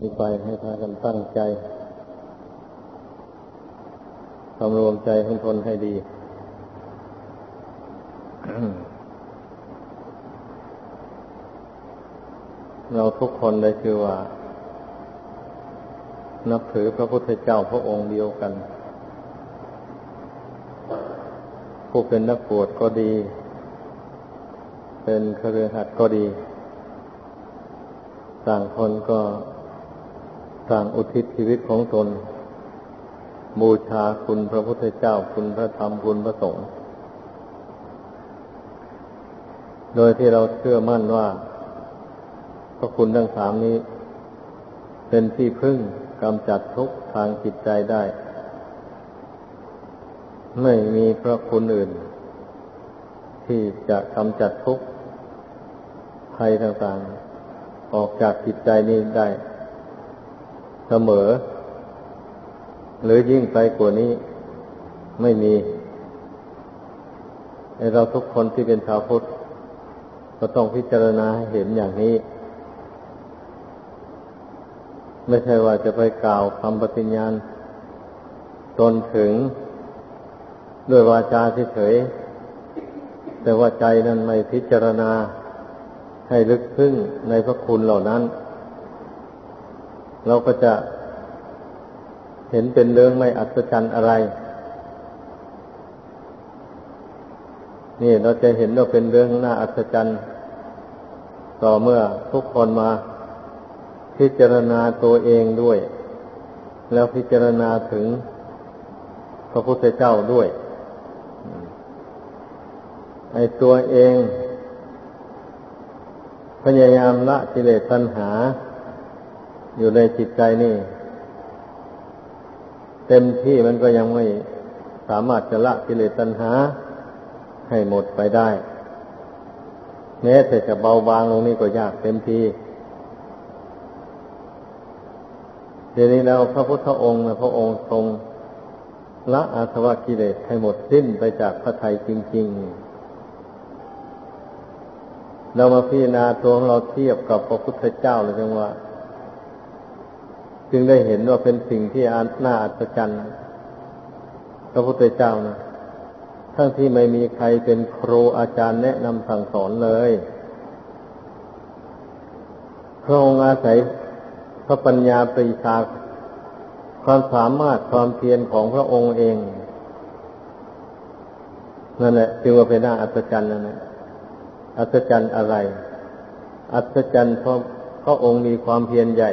มีไปให้พากันตั้งใจทำรวมใจของตนให้ดี เราทุกคนได้คือว่า นับถือพระพุทธเจ้าพระองค์เดียวกัน ผู้เป็นนักบวชก็ดี เป็นเครือขัดก็ดี ต่างคนก็ ต่างอุทิศชีวิตของตน บูชาคุณพระพุทธเจ้าคุณพระธรรมคุณพระสงฆ์โดยที่เราเชื่อมั่นว่าพระคุณทั้งสามนี้ เป็นที่พึ่งกำจัดทุกทางจิตใจได้ ไม่มีพระคุณอื่น ที่จะกำจัดทุกภัยต่างๆ ออกจากจิตใจนี้ได้ เสมอ หรือยิ่งไปกว่านี้ไม่มีเราทุกคนที่เป็นชาวพุทธก็ต้องพิจารณาเห็นอย่างนี้ ไม่ใช่ว่าจะไปกล่าวคำปฏิญญาณจนถึงด้วยวาจาเฉยแต่ว่าใจนั้นไม่พิจารณาให้ลึกซึ้งในพระคุณเหล่านั้น เราก็จะเห็นเป็นเรื่องไม่อัศจรรย์อะไร นี่เราจะเห็นว่าเป็นเรื่องน่าอัศจรรย์ต่อเมื่อทุกคนมาพิจารณาตัวเองด้วย แล้วพิจารณาถึงพระพุทธเจ้าด้วยไอ้ตัวเอง พยายามละกิเลสตัณหา อยู่ในจิตใจนี่ เต็มที่มันก็ยังไม่สามารถจะละกิเลสตัณหา ให้หมดไปได้ แม้แต่จะเบาบางลงนี่ก็ยากเต็มทีทีนี้แล้วพระพุทธองค์นะพระองค์ทรงละอาสวะกิเลสให้หมดสิ้นไปจากพระไทยจริง ๆ เรามาพิจารณาตัวของเราเทียบกับพระพุทธเจ้าเลยจังว่า จึงได้เห็นว่าเป็นสิ่งที่น่าอัศจรรย์พระพุทธเจ้านะทั้งที่ไม่มีใครเป็นครูอาจารย์แนะนำสั่งสอนเลยพระองค์อาศัยพระปัญญาปรีชาความสามารถความเพียรของพระองค์เองนั่นแหละจึงว่าเป็นน่าอัศจรรย์นั่นแหละอัศจรรย์อะไร อัศจรรย์เพราะพระองค์มีความเพียรใหญ่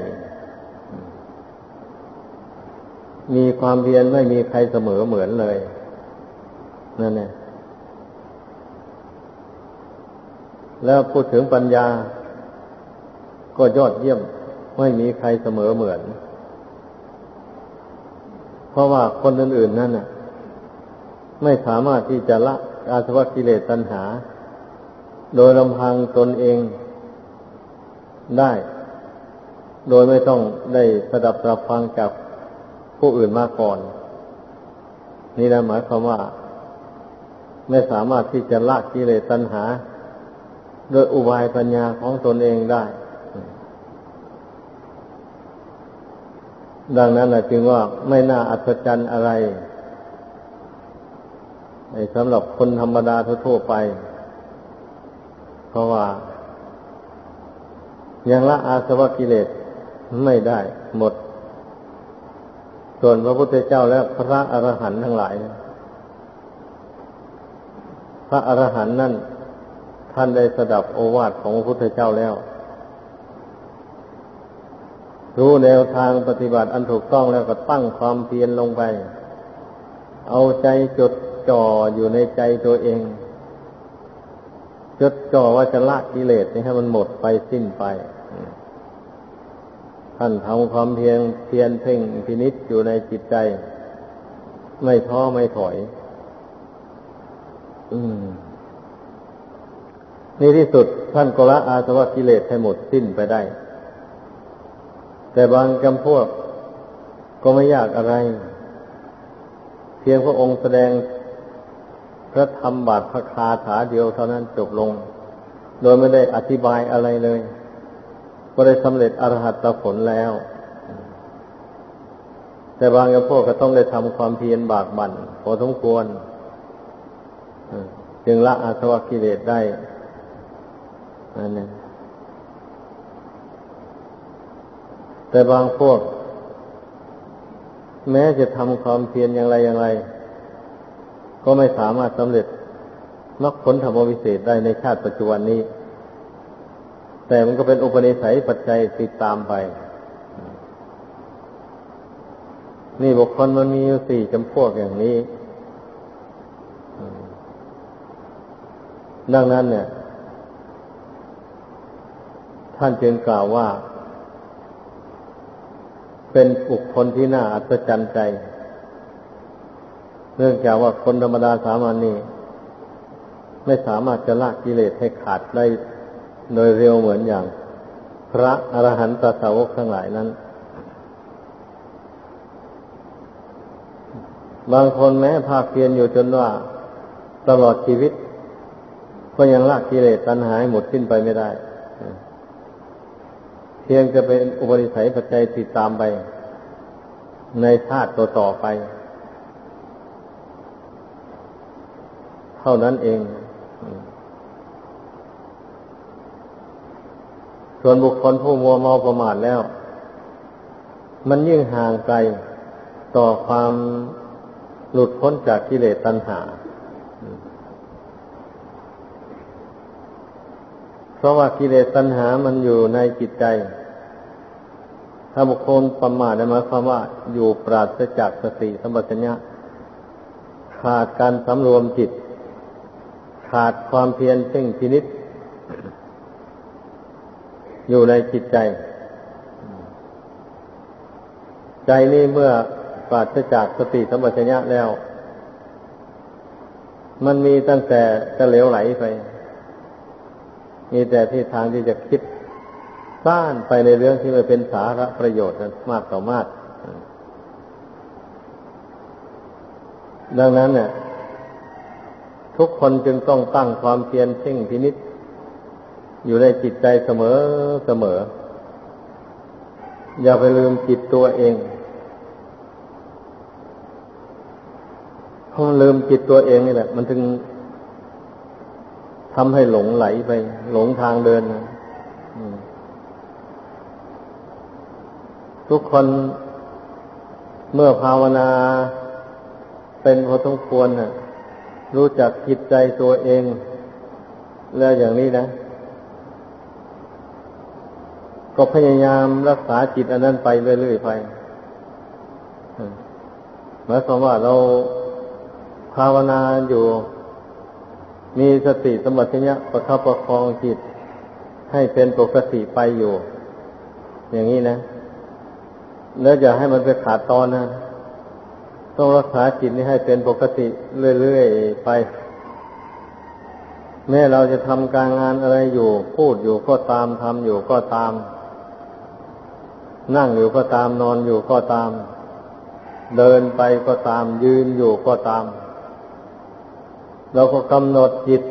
มีความเพียรไม่มีใครเสมอเหมือนเลย นั่นแหละแล้วพูดถึงปัญญา ก็ยอดเยี่ยมไม่มีใครเสมอเหมือน เพราะว่าคนอื่นๆนั่นน่ะ ไม่สามารถที่จะละอาสวะกิเลสตัณหา โดยลำพังตนเองได้ โดยไม่ต้องได้สดับตรับฟังจาก ผู้อื่นมาก่อน นี่นะหมายความว่า ไม่สามารถที่จะละกิเลสตัณหา โดยอุบายปัญญาของตนเองได้ ดังนั้นแหละจึงว่าไม่น่าอัศจรรย์อะไรสำหรับคนธรรมดาทั่วไป เพราะว่า ยังละอาสวะกิเลสไม่ได้หมด ส่วนพระพุทธเจ้าและพระอรหันต์ทั้งหลาย พระอรหันต์นั่นท่านได้สดับโอวาทของพระพุทธเจ้าแล้ว รู้แนวทางปฏิบัติอันถูกต้องแล้วก็ตั้งความเพียรลงไป เอาใจจดจ่ออยู่ในใจตัวเอง จดจ่อว่าจะละกิเลสให้มันหมดไปสิ้นไป ท่านทำความเพียรเพียรเพ่งพินิษอยู่ในจิตใจ ไม่ท้อไม่ถอย อืมในที่สุดท่านก็ละอาสวะกิเลสให้หมดสิ้นไปได้ แต่บางจำพวกก็ไม่ยากอะไร เพียงพระองค์แสดงพระธรรมบาทพระคาถาเดียวเท่านั้นจบลง โดยไม่ได้อธิบายอะไรเลย ก็ได้สำเร็จอรหัตผลแล้ว แต่บางยาพวกก็ต้องได้ทำความเพียรบากบั่นพอสมควรจึงละอาสวะกิเลสได้นั่นเองแต่บางพวก แม้จะทำความเพียรอย่างไรอย่างไร ก็ไม่สามารถสำเร็จมรรคผลธรรมวิเศษได้ในชาติปัจจุบันนี้ แต่มันก็เป็นอุปนิสัยปัจจัยติดตามไป นี่บุคคลมันมีอยู่สี่จำพวกอย่างนี้ ดังนั้นเนี่ย ท่านจึงกล่าวว่า เป็นบุคคลที่น่าอัศจรรย์ใจ เนื่องจากว่าคนธรรมดาสามัญนนี่ไม่สามารถจะละกิเลสให้ขาดได้ โดยเร็วเหมือนอย่าง พระอรหันตสาวกทั้งหลายนั้น บางคนแม้ภาคเพียรอยู่จนว่าตลอดชีวิต ก็ยังละกิเลสตัณหาหมดสิ้นไปไม่ได้ เพียงจะเป็นอุปนิสัยปัจจัยติดตามไป ในชาติต่อต่อไป เท่านั้นเอง ส่วนบุคคลผู้มัวเมาประมาทแล้ว มันยิ่งห่างไกลต่อความหลุดพ้นจากกิเลสตัณหา เพราะว่ากิเลสตัณหามันอยู่ในจิตใจ ถ้าบุคคลประมาทหมายความว่าอยู่ปราศจากสติสัมปชัญญะขาดการสำรวมจิต ขาดความเพียรเพ่งพินิษ อยู่ในจิตใจ ใจนี่เมื่อปราศจากสติสัมปชัญญะแล้ว มันมีตั้งแต่จะเหลวไหลไป มีแต่ที่ทางที่จะคิดซ่านไปในเรื่องที่มันเป็นสาระประโยชน์มากต่อมากดังนั้นเนี่ยทุกคนจึงต้องตั้งความเพียรเพ่งพินิษ อยู่ในจิตใจเสมอเสมอ อย่าไปลืมจิตตัวเองเพราะลืมจิตตัวเองนี่แหละ มันถึงทำให้หลงไหลไป หลงทางเดินทุกคนเมื่อภาวนาเป็นพอสมควรนะรู้จักจิตใจตัวเอง แล้วอย่างนี้นะ ก็พยายามรักษาจิตอันนั้นไปเรื่อยๆไปหมายความว่าเราภาวนาอยู่ มีสติสมบัติเนี้ยประคับประคองจิต ให้เป็นปกติไปอยู่ อย่างนี้นะแล้วอย่าให้มันไปขาดตอนนะต้องรักษาจิตนี้ให้เป็นปกติเรื่อยๆไป แม้เราจะทำการงานอะไรอยู่ พูดอยู่ก็ตามทำอยู่ก็ตาม นั่งอยู่ก็ตามนอนอยู่ก็ตาม เดินไปก็ตามยืนอยู่ก็ตาม เราก็กำหนดจิต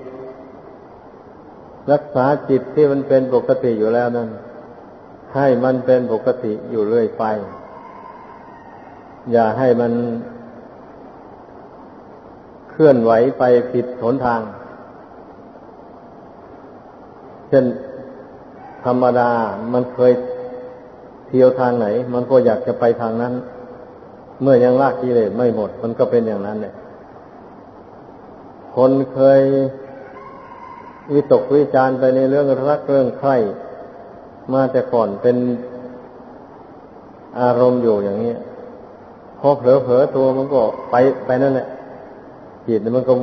รักษาจิตที่มันเป็นปกติอยู่แล้วนั้น ให้มันเป็นปกติอยู่เรื่อยไป อย่าให้มันเคลื่อนไหวไปผิดหนทาง เช่นธรรมดามันเคย เที่ยวทางไหน มันก็อยากจะไปทางนั้น เมื่อยังลากกิเลสไม่หมด มันก็เป็นอย่างนั้นเนี่ยคนเคยวิตกวิจารไปในเรื่องรักเรื่องใครมาแต่ก่อนเป็นอารมณ์อยู่อย่างนี้พอเผลอเผลอตัวมันก็ไปไปนั่นแหละจิตมันก็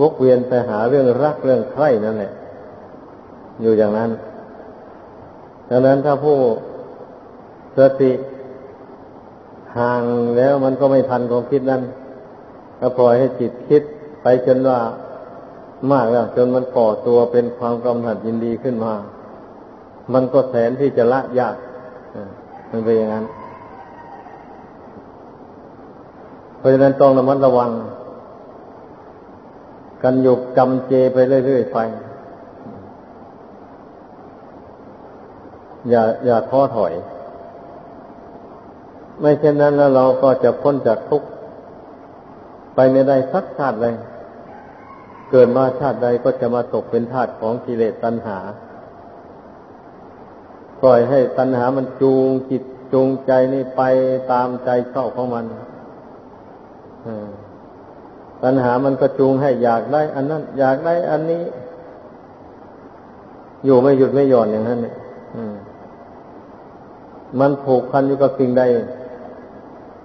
วกเวียนไปหาเรื่องรักเรื่องใคร่นั่นแหละอยู่อย่างนั้น ดังนั้นถ้าผู้ สติห่างแล้วมันก็ไม่ทันความคิดนั้นก็ปล่อยให้จิตคิดไปจนว่ามากแล้วจนมันก่อตัวเป็นความกำหนัดยินดีขึ้นมา มันก็แสนที่จะละยากมันเป็นอย่างนั้น เพราะฉะนั้นต้องระมัดระวัง กันหยุกจำเจไปเรื่อยๆไป อย่าอย่าท้อถอย ไม่เช่นนั้นแล้วเราก็จะพ้นจากทุกข์ไปไม่ได้สักชาติเลย เกิดมาชาติใดก็จะมาตกเป็นทาสของกิเลสตัณหา ปล่อยให้ตัณหามันจูงจิตจูงใจนี่ไปตามใจชอบของมันตัณหามันก็จูงให้อยากได้ อันนั้น อยากได้อันนี้ อยู่ไม่หยุดไม่หย่อนอย่างนั้นเนี่ยมันผูกพันอยู่กับสิ่งใด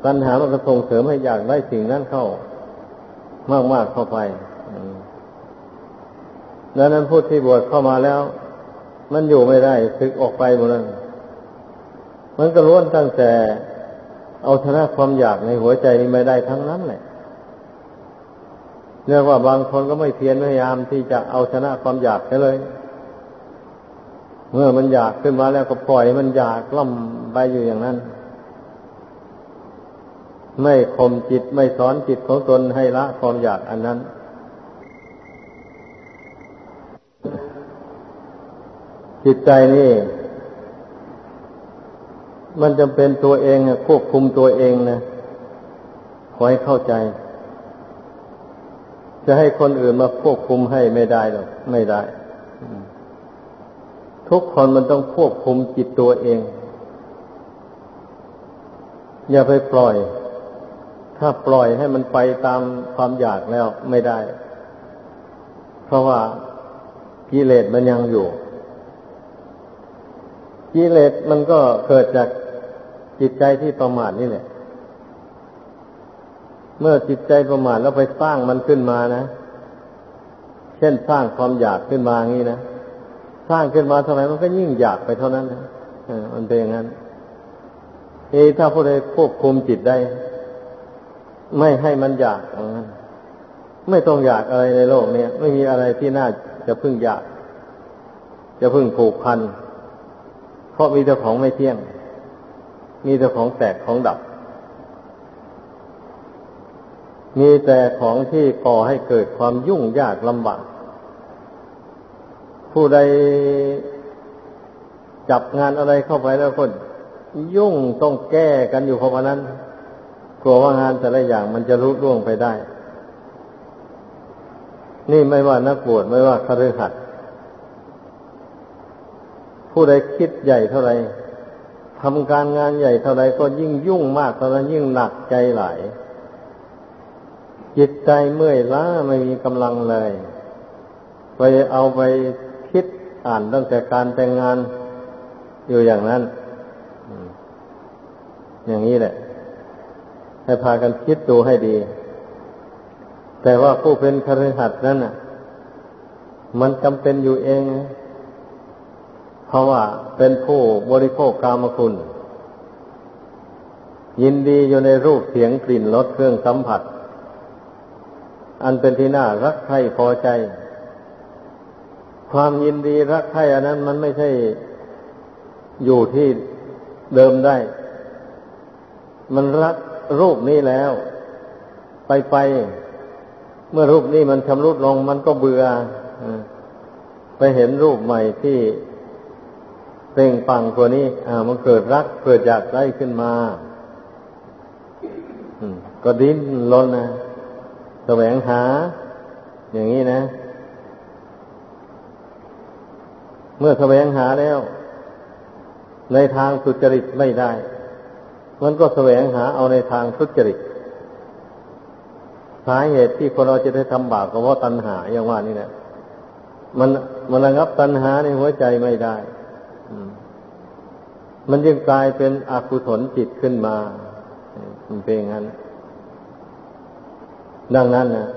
ตัณหามันก็ส่งเสริมให้อยากได้สิ่งนั้นเข้ามากๆเข้าไปดังนั้นพูดที่บวชเข้ามาแล้ว มันอยู่ไม่ได้ซึกออกไปหมดแล้วมันก็ล้วนตั้งแต่เอาชนะความอยากในหัวใจนี้ไม่ได้ทั้งนั้นแหละเรียกว่าบางคนก็ไม่เพียรพยายามที่จะเอาชนะความอยากไปเลย เมื่อมันอยากขึ้นมาแล้วก็ปล่อยมันอยากล่ำไปอยู่อย่างนั้น ไม่ข่มจิตไม่สอนจิตของตนให้ละความอยากอันนั้น จิตใจนี่ มันจำเป็นตัวเองควบคุมตัวเองนะขอให้เข้าใจ จะให้คนอื่นมาควบคุมให้ไม่ได้หรอกไม่ได้ ทุกคนมันต้องควบคุมจิตตัวเอง อย่าไปปล่อย ถ้าปล่อยให้มันไปตามความอยากแล้วไม่ได้ เพราะว่ากิเลสมันยังอยู่กิเลสมันก็เกิดจากจิตใจที่ประมาทนี่แหละ เมื่อจิตใจประมาทแล้วไปสร้างมันขึ้นมานะ เช่นสร้างความอยากขึ้นมาอย่างนี้นะ สร้างขึ้นมาเท่าไหร่มันก็ยิ่งอยากไปเท่านั้นนะมันเป็นอย่างนั้นเอถ้าผู้ใดควบคุมจิตได้ ไม่ให้มันอยากอไม่ต้องอยากอะไรในโลกนี้ไม่มีอะไรที่น่าจะพึ่งอยาก จะพึ่งผูกพัน เพราะมีแต่ของไม่เที่ยง มีแต่ของแตกของดับ มีแต่ของที่ก่อให้เกิดความยุ่งยากลำบาก ผู้ใดจับงานอะไรเข้าไปแล้วคน ยุ่งต้องแก้กันอยู่เพราะนั้น กลัวว่างานแต่ละอย่างมันจะรุดร่วงไปได้ นี่ไม่ว่านักบวชไม่ว่าคฤหัสถ์ผู้ใดคิดใหญ่เท่าไรทำการงานใหญ่เท่าไรก็ยิ่งยุ่งมากเท่านั้นยิ่งหนักใจหลายจิตใจเมื่อยล้าไม่มีกำลังเลย ไปเอาไปคิดอ่านตั้งแต่การแต่งงานอยู่อย่างนั้น อย่างนี้แหละ ให้พากันคิดดูให้ดี แต่ว่าผู้เป็นคฤหัสถ์นั้นน่ะ มันจำเป็นอยู่เอง เพราะว่าเป็นผู้บริโภคกามคุณ ยินดีอยู่ในรูปเสียงกลิ่นรสเครื่องสัมผัส อันเป็นที่น่ารักใคร่พอใจ ความยินดีรักใคร่อันนั้นมันไม่ใช่อยู่ที่เดิมได้ มันรัก รูปนี้แล้ว ไปไปเมื่อรูปนี้มันชำรุดลงมันก็เบื่อไปเห็นรูปใหม่ที่เป่งปังตัวนี้ อ่า มันเกิดรักเกิดอยากได้ขึ้นมาก็ดิ้นรนนะแสวงหา อย่างนี้นะ เมื่อแสวงหาแล้ว ในทางสุจริตไม่ได้ มันก็แสวงหาเอาในทางทุจริตสาเหตุที่คนเราจะได้ทำบาปก็เพราะตัณหาอย่างว่านี่แหละมันมันระงับตัณหาในหัวใจไม่ได้มันยังกลายเป็นอกุศลจิตขึ้นมามันเป็นอย่างนั้น ดังนั้นนะ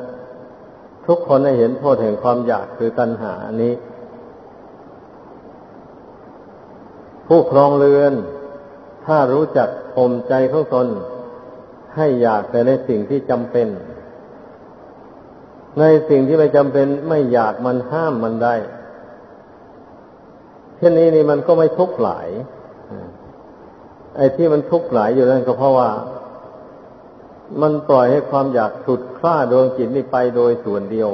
ทุกคนได้เห็นโทษแห่งความอยากคือตัณหาอันนี้ ผู้ครองเรือน ถ้ารู้จักข่มใจของตน ให้อยากแต่ในสิ่งที่จำเป็น ในสิ่งที่ไม่จำเป็นไม่อยากมันห้ามมันได้เช่นนี้นี่มันก็ไม่ทุกข์หลาย ไอ้ที่มันทุกข์หลายอยู่นั่นก็เพราะว่า มันปล่อยให้ความอยากสุดคล้าดวงจิตนี่ไปโดยส่วนเดียว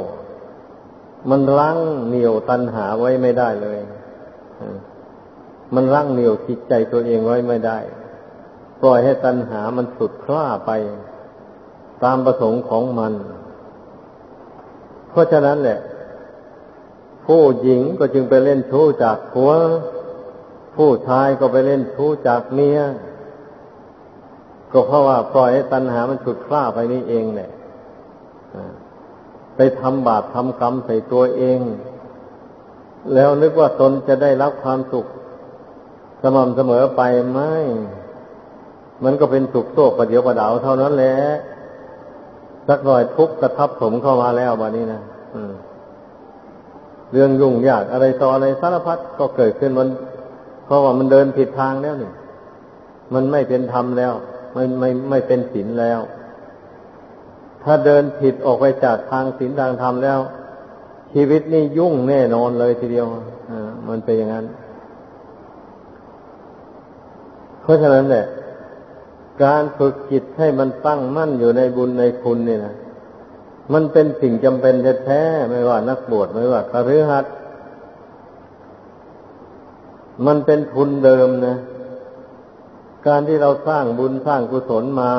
มันรั้งเหนียวตัณหาไว้ไม่ได้เลย มันรั้งเหนี่ยวจิตใจตัวเองไว้ไม่ได้ ปล่อยให้ตัณหามันสุดคล้าไป ตามประสงค์ของมัน เพราะฉะนั้นแหละผู้หญิงก็จึงไปเล่นชู้จากผัว ผู้ชายก็ไปเล่นชู้จากเมีย ก็เพราะว่าปล่อยให้ตัณหามันสุดคล้าไปนี่เองเนี่ยไปทำบาปทำกรรมใส่ตัวเอง แล้วนึกว่าตนจะได้รับความสุข ม่ำเสมอไปไม่ มันก็เป็นสุขโศกประเดียวประดาวเท่านั้นแหละ สักหน่อยทุกข์กระทับผมเข้ามาแล้ววันนี้นะเรื่องยุ่งยากอะไรต่ออะไรสารพัดก็เกิดขึ้นมัน เพราะว่ามันเดินผิดทางแล้วนี่ มันไม่เป็นธรรมแล้ว ไม่ไม่ไม่เป็นศีลแล้ว ถ้าเดินผิดออกไปจากทางศีลทางธรรมแล้ว ชีวิตนี่ยุ่งแน่นอนเลยทีเดียวอ่ามันเป็นอย่างนั้น เพราะฉะนั้นเนี่ยการฝึกจิตให้มันตั้งมั่นอยู่ในบุญในคุณนี่นะมันเป็นสิ่งจำเป็นแท้ๆไม่ว่านักบวชไม่ว่าคฤหัสถ์มันเป็นทุนเดิมนะ การที่เราสร้างบุญสร้างกุศลมา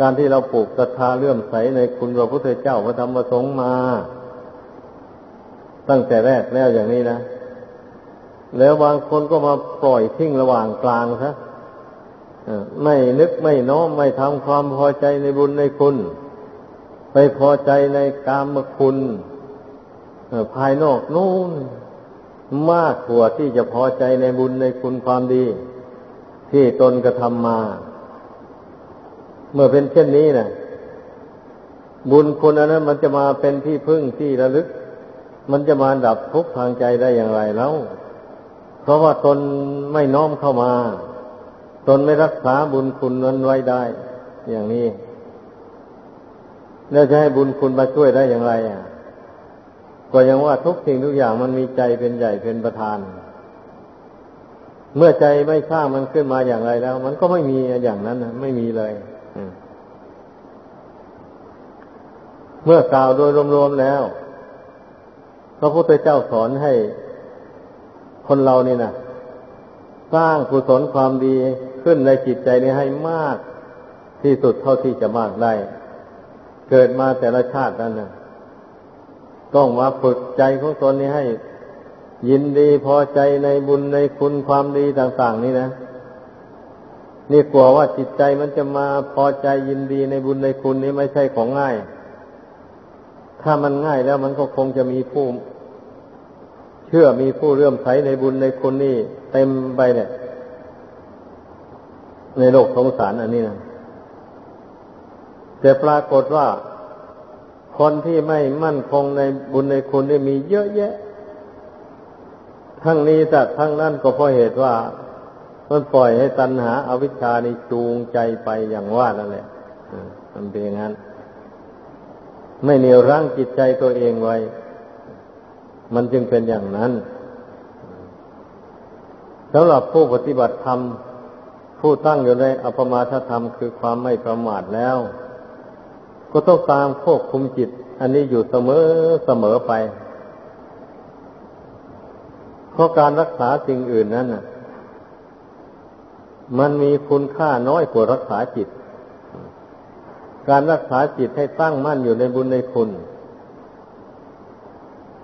การที่เราปลูกศรัทธาเลื่อมใสในคุณพระพุทธเจ้าพระธรรมพระสงฆ์มา ตั้งแต่แรกแล้วอย่างนี้นะ แล้วบางคนก็มาปล่อยทิ้งระหว่างกลางซะไม่นึกไม่น้อมไม่ทำความพอใจในบุญในคุณ ไปพอใจในกามคุณภายนอกนู้นมากกว่าที่จะพอใจในบุญในคุณความดี ที่ตนกระทำมา เมื่อเป็นเช่นนี้นะบุญคุณอันนั้นมันจะมาเป็นที่พึ่งที่ระลึก มันจะมาดับทุกข์ทางใจได้อย่างไรแล้ว เพราะว่าตนไม่น้อมเข้ามา ตนไม่รักษาบุญคุณนั้นไว้ได้ อย่างนี้ แล้วจะให้บุญคุณมาช่วยได้อย่างไรอะ ก็ยังว่าทุกสิ่งทุกอย่างมันมีใจเป็นใหญ่เป็นประธาน เมื่อใจไม่สร้างมันขึ้นมาอย่างไรแล้ว มันก็ไม่มีอย่างนั้นนะไม่มีเลยเมื่อกล่าวโดยรวมๆแล้ว พระพุทธเจ้าสอนให้ คนเรานี่นะสร้างกุศลความดีขึ้นในจิตใจนี้ให้มากที่สุดเท่าที่จะมากได้ เกิดมาแต่ละชาตินั้นนะต้องมาฝึกใจของตนนี้ให้ ยินดีพอใจในบุญในคุณความดีต่าง ๆ นี่นะนี่กลัวว่าจิตใจมันจะมาพอใจยินดีในบุญในคุณนี้ไม่ใช่ของง่าย ถ้ามันง่ายแล้วมันก็คงจะมีผู้ เชื่อมีผู้เรื่มใสในบุญในคุณนี่เต็มไปเนี่ย ในโลกสงสารอันนี้นะแต่ปรากฏว่าคนที่ไม่มั่นคงในบุญในคุณนี่มีเยอะแยะ ทั้งนี้แต่ทั้งนั้นก็เพราะเหตุว่ามันปล่อยให้ตัณหาอาวิชชานี่จูงใจไปอย่างว่านั่นแหละมันเป็นอย่างนั้น ไม่เหนี่ยวรั้งจิตใจตัวเองไว้ มันจึงเป็นอย่างนั้นสำหรับผู้ปฏิบัติธรรม ผู้ตั้งอยู่ในอภมาทธรรมคือความไม่ประมาทแล้ว ก็ต้องตามควบคุมจิต อันนี้อยู่เสมอเสมอไป เพราะการรักษาสิ่งอื่นนั้นน่ะ มันมีคุณค่าน้อยกว่ารักษาจิต การรักษาจิตให้ตั้งมั่นอยู่ในบุญในคุณ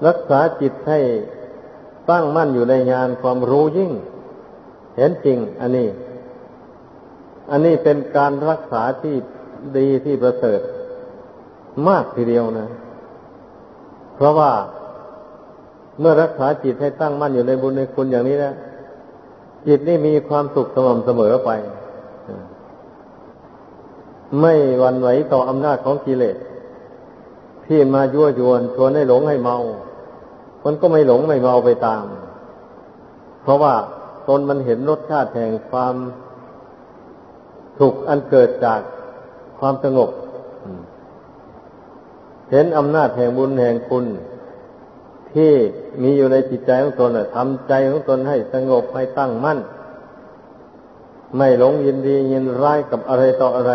รักษาจิตให้ตั้งมั่นอยู่ในญาณความรู้ยิ่ง เห็นจริง อันนี้ อันนี้เป็นการรักษาที่ดีที่ประเสริฐมากทีเดียวนะ เพราะว่าเมื่อรักษาจิตให้ตั้งมั่นอยู่ในบุญในคุณอย่างนี้นะจิตนี่มีความสุขสม่ำเสมอไป ไม่หวั่นไหวต่ออำนาจของกิเลสที่มายั่วยวนชวนให้หลงให้เมา มันก็ไม่หลงไม่เมาไปตาม เพราะว่าตนมันเห็นรสชาติแห่งความสุขอันเกิดจากความสงบ เห็นอำนาจแห่งบุญแห่งคุณ ที่มีอยู่ในจิตใจของตนทำใจของตนให้สงบให้ตั้งมั่น ไม่หลงยินดียินร้ายกับอะไรต่ออะไร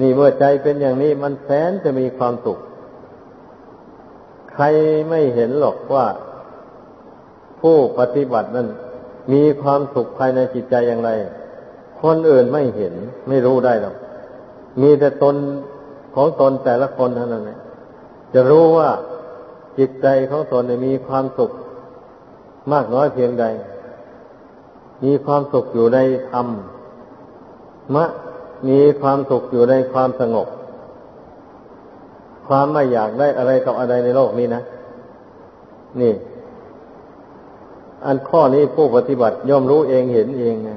นี่เมื่อใจเป็นอย่างนี้มันแสนจะมีความสุข ใครไม่เห็นหรอกว่า ผู้ปฏิบัตินั้นมีความสุขภายในจิตใจอย่างไร คนอื่นไม่เห็น ไม่รู้ได้หรอก มีแต่ตนของตนแต่ละคนเท่านั้นแหละจะรู้ว่าจิตใจของตนมีความสุขมากน้อยเพียงใด มีความสุขอยู่ในธรรมมะมีความสุขอยู่ในความสงบ ความไม่อยากได้อะไรกับอะไรในโลกนี้นะ นี่ อันข้อนี้ผู้ปฏิบัติย่อมรู้เองเห็นเองไง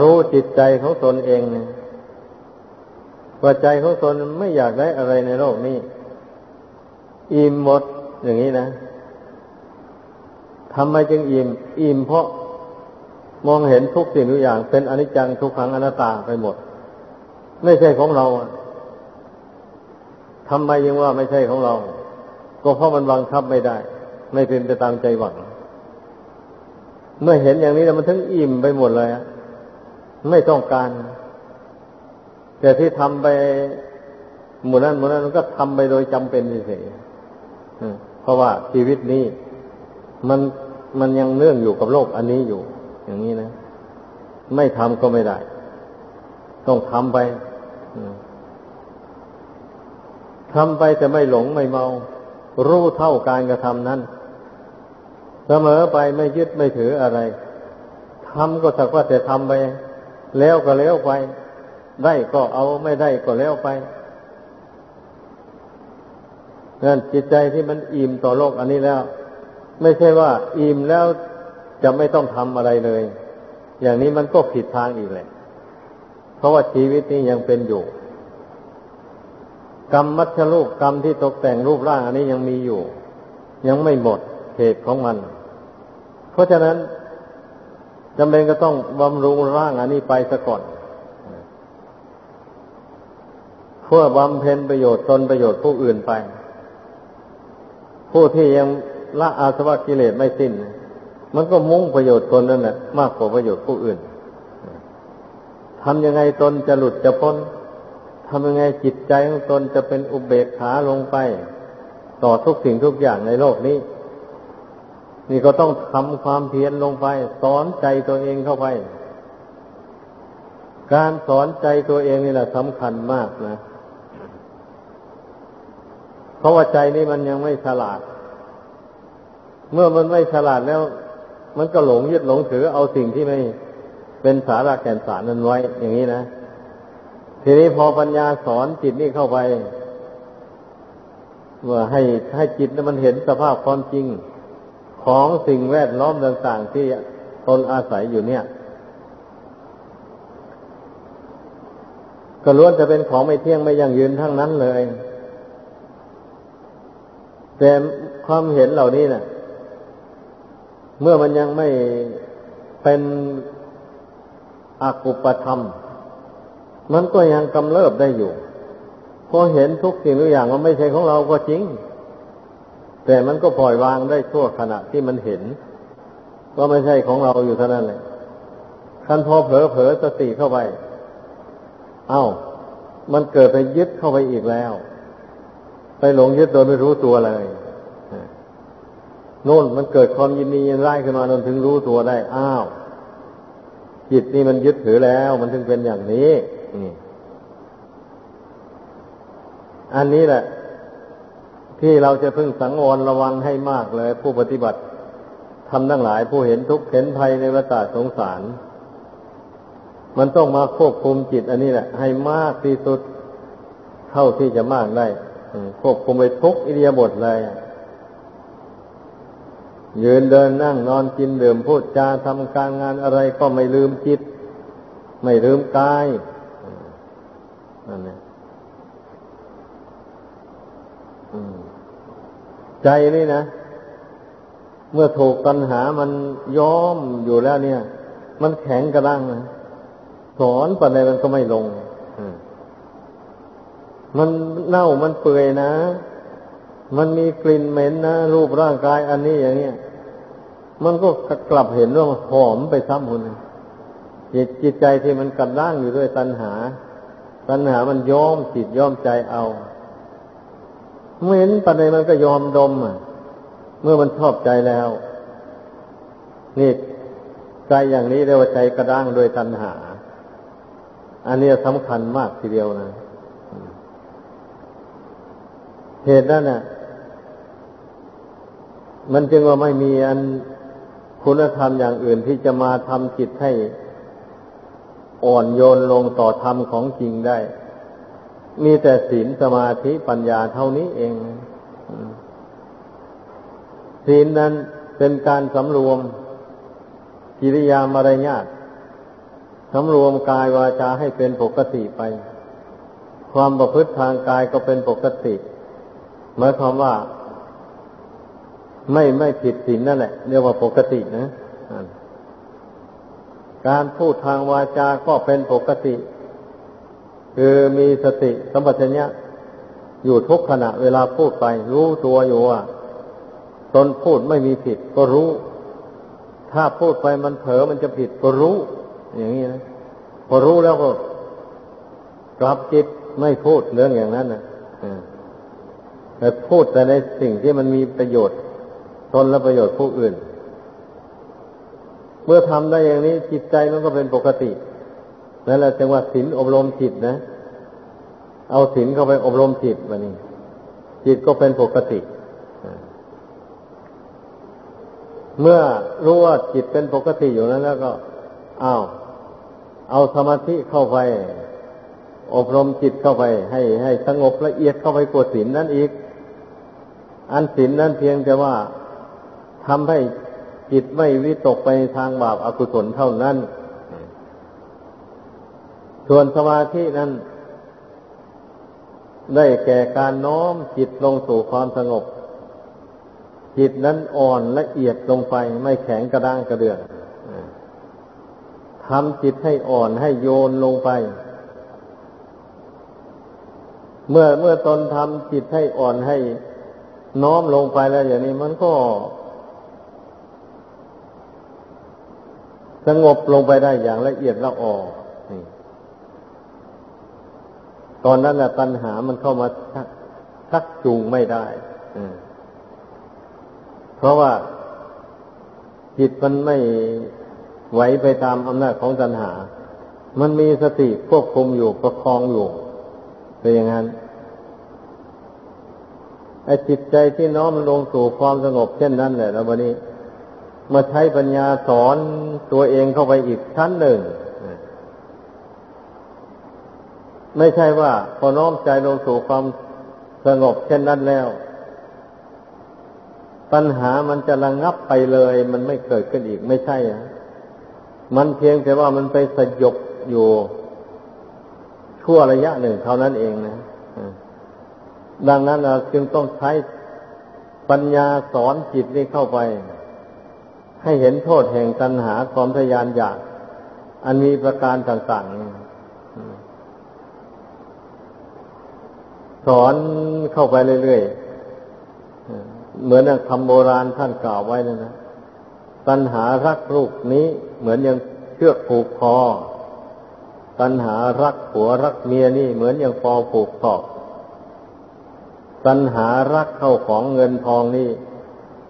รู้จิตใจของตนเองไงว่าใจของตนไม่อยากได้อะไรในโลกนี้ อิ่มหมดอย่างนี้นะทำไมจึงอิ่ม อิ่มเพราะมองเห็นทุกสิ่งทุกอย่างเป็นอนิจจังทุกขังอนัตตาไปหมด ไม่ใช่ของเรา ทำไมยังว่าไม่ใช่ของเรา ก็เพราะมันบังคับไม่ได้ ไม่เป็นไปตามใจหวัง เมื่อเห็นอย่างนี้แล้วมันถึงอิ่มไปหมดเลยไม่ต้องการ แต่ที่ทำไปหมู่นั้นหมู่นั้นมันก็ทำไปโดยจำเป็นเฉยๆเพราะว่าชีวิตนี้ มันมันยังเนื่องอยู่กับโลกอันนี้อยู่ อย่างนี้นะ ไม่ทำก็ไม่ได้ ต้องทำไป ทำไปแต่ไม่หลงไม่เมา รู้เท่าการกระทำนั้น เสมอไปไม่ยึดไม่ถืออะไรทำก็สักว่าแต่ทำไป แล้วก็แล้วไป ได้ก็เอาไม่ได้ก็แล้วไปนั่นจิตใจที่มันอิ่มต่อโลกอันนี้แล้ว ไม่ใช่ว่าอิ่มแล้วจะไม่ต้องทำอะไรเลย อย่างนี้มันก็ผิดทางอีกแหละ เพราะว่าชีวิตนี้ยังเป็นอยู่ กรรมมัชรูปกรรมที่ตกแต่งรูปร่างอันนี้ยังมีอยู่ ยังไม่หมดเหตุของมัน เพราะฉะนั้นจำเป็นก็ต้องบำรุงร่างอันนี้ไปซะก่อน เพื่อบำเพ็ญประโยชน์ตนประโยชน์ผู้อื่นไป ผู้ที่ยังละอาสวะกิเลสไม่สิ้น มันก็มุ่งประโยชน์ตนนั่นแหละมากกว่าประโยชน์ผู้อื่นทำยังไงตนจะหลุดจะพ้น ทำยังไงจิตใจของตนจะเป็นอุเบกขาลงไป ต่อทุกสิ่งทุกอย่างในโลกนี้ นี่ก็ต้องทำความเพียรลงไป สอนใจตัวเองเข้าไป การสอนใจตัวเองนี่แหละสำคัญมากนะ เพราะว่าใจนี่มันยังไม่ฉลาด เมื่อมันไม่ฉลาดแล้ว มันก็หลงยึดหลงถือเอาสิ่งที่ไม่เป็นสาระแก่นสารนั้นไว้ อย่างนี้นะ ทีนี้พอปัญญาสอนจิตนี่เข้าไปเมื่อให้ให้จิตนั้นมันเห็นสภาพความจริงของสิ่งแวดล้อมต่างๆที่ตนอาศัยอยู่เนี่ยก็ล้วนจะเป็นของไม่เที่ยงไม่ยั่งยืนทั้งนั้นเลย แต่ความเห็นเหล่านี้นะ่ะ เมื่อมันยังไม่เป็นอากุปธรรม มันก็ยังกำเริบได้อยู่พอเห็นทุกสิ่งทุกอย่างว่าไม่ใช่ของเราก็จริง แต่มันก็ปล่อยวางได้ชั่วขณะที่มันเห็นว่าไม่ใช่ของเราอยู่เท่านั้นเลยคันพอเผลอเผลอสติเข้าไป เอา้า มันเกิดไปยึดเข้าไปอีกแล้ว ไปหลงยึดโดยไม่รู้ตัวเลยโน่นมันเกิดความยินดียินร้ายขึ้นมานนถึงรู้ตัวได้ อ้าว จิตนี่มันยึดถือแล้ว มันถึงเป็นอย่างนี้ อันนี้แหละ ที่เราจะพึ่งสังวรระวังให้มากเลย ผู้ปฏิบัติทำทั้งหลายผู้เห็นทุกข์เห็นภัยในวัฏสงสาร มันต้องมาควบคุมจิต อันนี้แหละ ให้มากที่สุดเท่าที่จะมากได้ควบคุมไปทุกอิเดียบทเลยยืนเดินนั่งนอนกินดื่มพูดจาทำการงานอะไรก็ไม่ลืมจิต ไม่ลืมกาย นั่นเองใจนี่นะ เมื่อถูกปัญหามันย้อมอยู่แล้วเนี่ย มันแข็งกระด้างนะสอนปัญญามันก็ไม่ลงมันเน่ามันเปื่อยนะ มันมีกลิ่นเหม็นนะรูปร่างกายอันนี้อย่างเนี้ยมันก็กลับเห็นว่าหอมไปซ้ำคนจิตจิตใจที่มันกัดด้างอยู่ด้วยตัณหา ตัณหามันยอมจิตยอมใจเอาเมื่อเห็นปัจจัยมันก็ยอมดมอะ เมื่อมันชอบใจแล้ว นี่ใจอย่างนี้เรียกว่าใจกระด้างโดยตัณหา อันนี้สำคัญมากทีเดียวนะ เหตุนั้นน่ะ มันจึงว่าไม่มีอันคุณธรรมอย่างอื่นที่จะมาทำจิตให้ อ่อนโยนลงต่อธรรมของจริงได้ มีแต่ศีลสมาธิปัญญาเท่านี้เองศีลนั้นเป็นการสำรวมกิริยามารยาทสำรวมกายวาจาให้เป็นปกติไป ความประพฤติทางกายก็เป็นปกติหมายความว่า ไม่ไม่ผิดศีลนั่นแหละเรียกว่าปกตินะ การพูดทางวาจาก็เป็นปกติ คือมีสติสัมปชัญญะอยู่ทุกขณะเวลาพูดไป รู้ตัวอยู่ว่าตนพูดไม่มีผิดก็รู้ ถ้าพูดไปมันเผลอมันจะผิดก็รู้ อย่างนี้นะพอรู้แล้วก็กลับจิตไม่พูดเรื่องอย่างนั้นนะแต่พูดแต่ในสิ่งที่มันมีประโยชน์ ตนและประโยชน์ผู้อื่น เมื่อทำได้อย่างนี้ จิตใจมันก็เป็นปกตินั่นแหละจึงว่าศีลอบรมจิตนะ เอาศีลเข้าไปอบรมจิตมานี่จิตก็เป็นปกติ เมื่อรู้ว่าจิตเป็นปกติอยู่นั้น แล้วก็อ้าวเอาสมาธิเข้าไป อบรมจิตเข้าไป ให้ให้สงบละเอียดเข้าไปกวดศีลนั่นอีก อันศีลนั้นเพียงแต่ว่าทำให้ จิตไม่วิตกไปทางบาปอากุศลเท่านั้น ส่วนสมาธินั้น ได้แก่การน้อมจิตลงสู่ความสงบ จิตนั้นอ่อนละเอียดลงไปไม่แข็งกระด้างกระเดืองทำจิตให้อ่อนให้โยนลงไป เมื่อเมื่อตนทำจิตให้อ่อนให้น้อมลงไปแล้วอย่างนี้มันก็ สงบลงไปได้อย่างละเอียดละออตอนนั้นแหละตัณหามันเข้ามาทักจูงไม่ได้เพราะว่าจิตมันไม่ไหวไปตามอำนาจของตัณหา มันมีสติควบคุมอยู่ประคองอยู่เป็นอย่างนั้นไอ้จิตใจที่น้อมลงสู่ความสงบเช่นนั้นแหละแล้ววันนี้ มาใช้ปัญญาสอนตัวเองเข้าไปอีกชั้นหนึ่ง ไม่ใช่ว่าพอน้อมใจลงสู่ความสงบเช่นนั้นแล้ว ปัญหามันจะระงงับไปเลย มันไม่เกิดขึ้นอีกไม่ใช่อะมันเพียงแต่ว่ามันไปสยบอยู่ชั่วระยะหนึ่งเท่านั้นเองนะดังนั้นเราจึงต้องใช้ปัญญาสอนจิตนี้เข้าไป ให้เห็นโทษแห่งตัณหาความทยานอยาก อันมีประการต่างๆ สอนเข้าไปเรื่อยๆ เหมือนคำโบราณท่านกล่าวไว้นะนะตัณหารักลูกนี้เหมือนยังเชือกผูกคอ ตัณหารักผัวรักเมียนี่เหมือนอย่างปอผูกศอก ตัณหารักเข้าของเงินทองนี่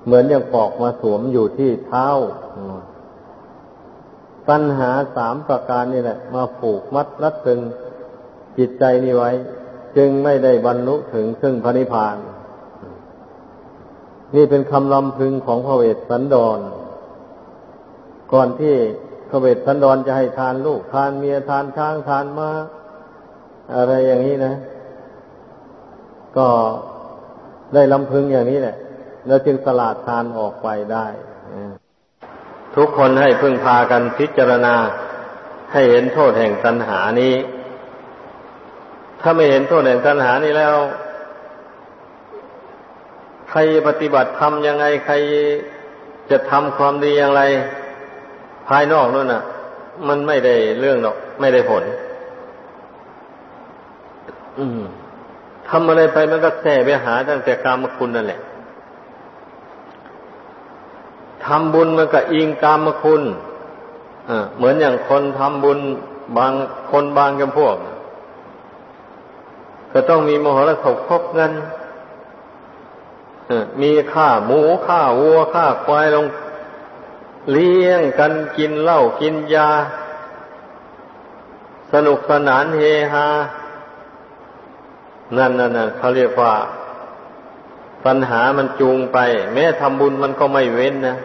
เหมือนอย่างปอกมาสวมอยู่ที่เท้าปัญหาสามประการนี่แหละ มาผูกมัดรัดตึงจิตใจนี้ไว้ จึงไม่ได้บรรลุถึงซึ่งพระนิพพาน นี่เป็นคำลำพึงของพระเวสสันดร ก่อนที่พระเวสสันดรจะให้ทานลูกทานเมียทานช้างทานมา้าอะไรอย่างนี้นะ ก็ได้ลำพึงอย่างนี้แหละ แล้วจึงสลาดทานออกไปได้ทุกคนให้พึ่งพากันพิจารณาให้เห็นโทษแห่งตัณหานี้ ถ้าไม่เห็นโทษแห่งตัณหานี้แล้ว ใครปฏิบัติทำยังไง ใครจะทำความดีอย่างไร ภายนอกนั่นน่ะ มันไม่ได้เรื่องหรอก ไม่ได้ผลทำอะไรไปมันก็แส่ไปหาตั้งแต่กรรมคุณนั่นแหละ ทำบุญมันก็อิงกามคุณเหมือนอย่างคนทำบุญบางคนบางจำพวก ก็ต้องมีมโหรสพครบเงินมีค่าหมูค่าวัวค่าควายลง เลี้ยงกันกินเหล้ากินยา สนุกสนานเฮฮานั่นนั่นเขาเรียกว่า ปัญหามันจูงไป แม้ทำบุญมันก็ไม่เว้นนะ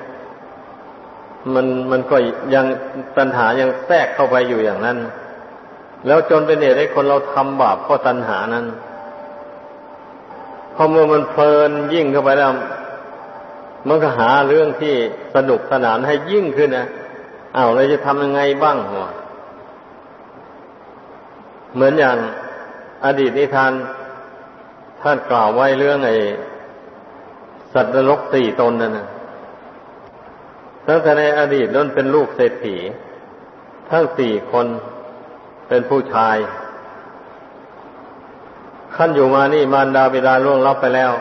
มันมันก็ยังตัณหายังแทรกเข้าไปอยู่อย่างนั้น แล้วจนเป็นเหตุให้คนเราทำบาปเพราะตัณหานั้นพอมือมันเพลินยิ่งเข้าไปแล้วมันก็หาเรื่องที่สนุกสนานให้ยิ่งขึ้นนะอ้าวเราจะทำยังไงบ้างหัวเหมือนอย่างอดีตนิทานท่านกล่าวไว้เรื่องไอ้ สัตว์นรกสี่ตนนั่นนะตั้งแต่ในอดีตนั้นเป็นลูกเศรษฐี ทั้งสี่คนเป็นผู้ชาย ขั้นอยู่มานี่มารดาบิดาล่วงลับไปแล้ว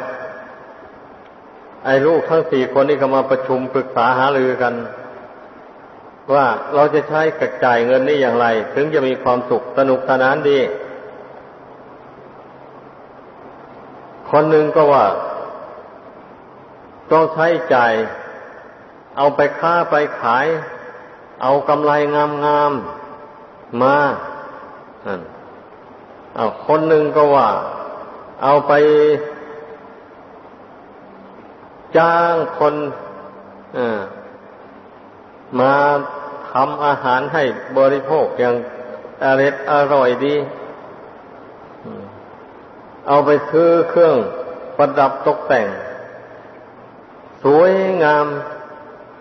ไอ้ลูกทั้งสี่คนนี่ก็มาประชุมปรึกษาหารือกัน ว่าเราจะใช้กระจ่ายเงินนี่อย่างไร ถึงจะมีความสุขสนุกสนานดี คนหนึ่งก็ว่า ต้องใช้จ่าย เอาไปค้าไปขาย เอากำไรงามๆมาเอาคนหนึ่งก็ว่า เอาไป จ้างคนมาทำอาหารให้บริโภคอย่างอร่อยอร่อยดี เอาไปซื้อเครื่องประดับตกแต่ง สวยงาม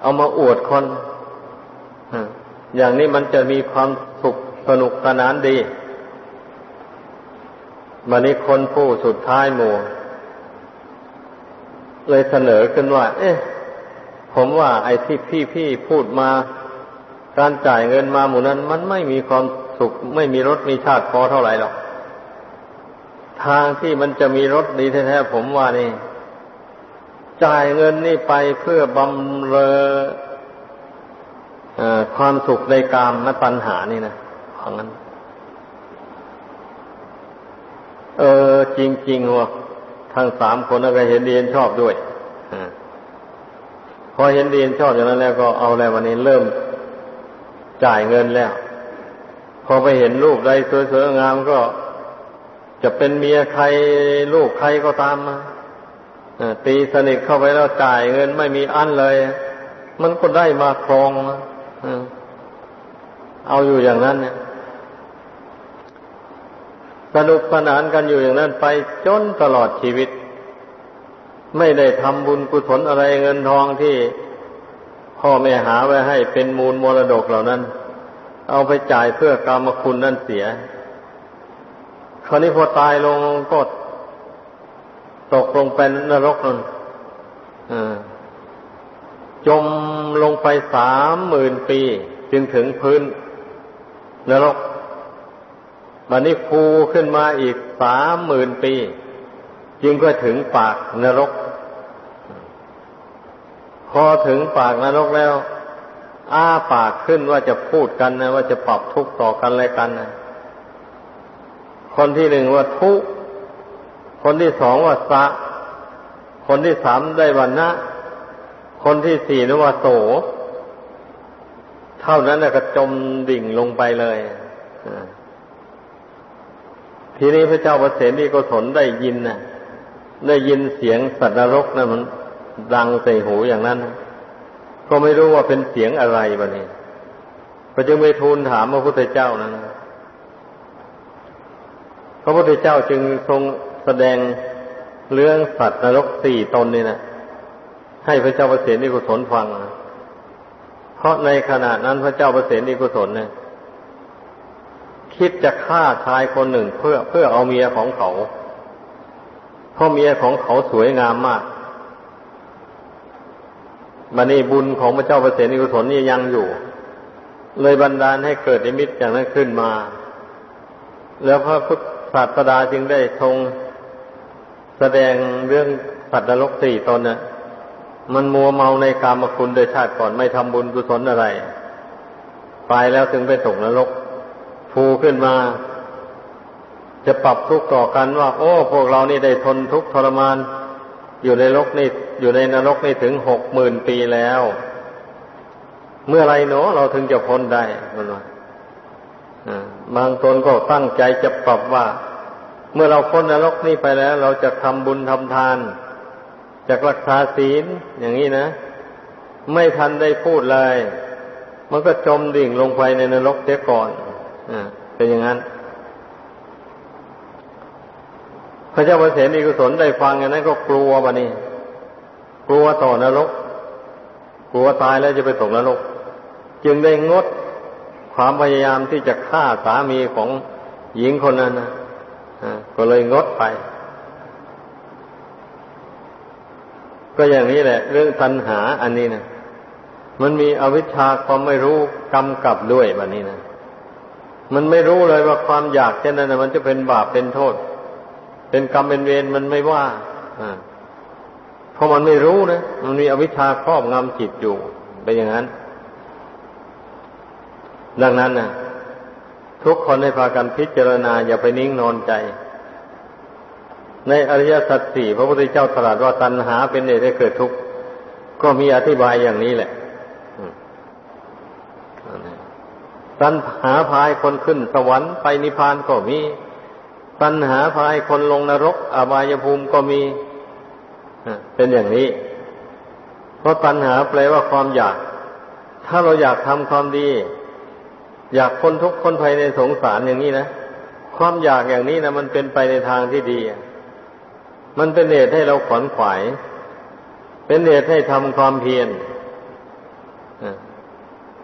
เอามาอวดคนอย่างนี้มันจะมีความสุขสนุกสนานดีมันนี้คนผู้สุดท้ายหมู่เลยเสนอขึ้นว่า เอ๊ะ ผมว่าไอ้ที่พี่พี่พูดมา การจ่ายเงินมาหมู่นั้น มันไม่มีความสุข ไม่มีรสมีชาติพอเท่าไหร่หรอก ทางที่มันจะมีรสดีแท้ๆผมว่านี่ จ่ายเงินนี่ไปเพื่อบำเรอความสุขในกามและปัญหานี่นะของนั้น เออ จริงๆวะทั้งสามคนก็เห็นดีเห็นชอบด้วยพอเห็นดีเห็นชอบอย่างนั้นแล้วก็เอาแล้ววันนี้เริ่มจ่ายเงินแล้ว พอไปเห็นลูกใดสวยๆงามก็จะเป็นเมียใครลูกใครก็ตามมา ตีสนิทเข้าไปแล้วจ่ายเงินไม่มีอันเลย มันก็ได้มาครองเอาอยู่อย่างนั้นเนี่ยสนุกสนานกันอยู่อย่างนั้นไปจนตลอดชีวิต ไม่ได้ทำบุญกุศลอะไรเงินทองที่พ่อแม่หาไว้ให้เป็นมูลมรดกเหล่านั้น เอาไปจ่ายเพื่อกรรมคุณนั่นเสีย คราวนี้พอตายลงก็ ตกลงไปนรกนั่นจมลงไปสามหมื่นปี จึงถึงพื้นนรกบันนี้ฟูขึ้นมาอีกสามหมื่นปี จึงก็ถึงปากนรก พอถึงปากนรกแล้ว อ้าปากขึ้นว่าจะพูดกันนะ ว่าจะปรับทุกข์ต่อกันอะไรกันนะคนที่หนึ่งว่าทุก คนที่สองว่าสะ คนที่สามได้วันนะ คนที่สี่นว่าโส เท่านั้นก็จมดิ่งลงไปเลยทีนี้พระเจ้าประเสริฐก็สนได้ยินนะได้ยินเสียงสัตว์นรกนะมัน ดังใส่หูอย่างนั้นก็ไม่รู้ว่าเป็นเสียงอะไรบะนี่ก็จึงไปทูลถามพระพุทธเจ้านั้น พระพุทธเจ้าจึงทรง แสดงเรื่องสัตว์นรกสี่ตนนี่นะให้พระเจ้าประเสนิกุศลฟังเพราะในขณะนั้นพระเจ้าประเสนิกุศลเนี่ยคิดจะฆ่าชายคนหนึ่งเพื่อเพื่อเอาเมียของเขาเพราะเมียของเขาสวยงามมากบันนี้บุญของพระเจ้าประเสนิกุศลนี่ยังอยู่ เลยบันดาลให้เกิดนิมิตอย่างนั้นขึ้นมา แล้วพระพุทธศาสดาจึงได้ทรง แสดงเรื่องสัตว์นรกสี่ตนน่ะมันมัวเมาในกามคุณโดยชาติก่อนไม่ทำบุญกุศลอะไร ไปแล้วถึงไปตกนรกฟูขึ้นมา จะปรับทุกข์ต่อกันว่า โอ้ พวกเรานี่ได้ทนทุกข์ทรมาน อยู่ในโลกนี่อยู่ในนรกนี่ถึงหกหมื่นปีแล้ว เมื่อไรเนาะเราถึงจะพ้นได้มันว่าบางตนก็ตั้งใจจะปรับว่า เมื่อเราพ้นนรกนี้ไปแล้ว เราจะทำบุญทำทานจากรักษาศีลอย่างนี้นะ ไม่ทันได้พูดเลย มันก็จมดิ่งลงไปในนรกเสียก่อนอเป็นอย่างนั้น พระเจ้าประเสริฐกุศลได้ฟังอย่างนั้นก็กลัวบะนี่กลัวต่อนรก กลัวตายแล้วจะไปตกนรก จึงได้งดความพยายามที่จะฆ่าสามีของหญิงคนนั้นนะ ก็เลยงดไป ก็อย่างนี้แหละ เรื่องตัณหาอันนี้นะมันมีอวิชชาความไม่รู้กำกับด้วยแบบนี้นะมันไม่รู้เลยว่าความอยากเช่นนั้นนะมันจะเป็นบาปเป็นโทษ เป็นกรรมเป็นเวรมันไม่ว่าเพราะมันไม่รู้นะมันมีอวิชชาครอบงำจิตอยู่เป็นอย่างนั้น ดังนั้นนะ ทุกคนให้พากันพิจารณาอย่าไปนิ่งนอนใจ ในอริยสัจสี่พระพุทธเจ้าตรัสว่าตัณหาเป็นเหตุให้เกิดทุกข์ก็มีอธิบายอย่างนี้แหละตัณหาพายคนขึ้นสวรรค์ไปนิพพานก็มี ตัณหาพายคนลงนรก อบายภูมิก็มีเป็นอย่างนี้ เพราะตัณหาแปลว่าความอยาก ถ้าเราอยากทำความดี อยากคนทุกคนภายในสงสารอย่างนี้นะความอยากอย่างนี้นะมันเป็นไปในทางที่ดี มันเป็นเหตุให้เราขวนขวาย เป็นเหตุให้ทำความเพียร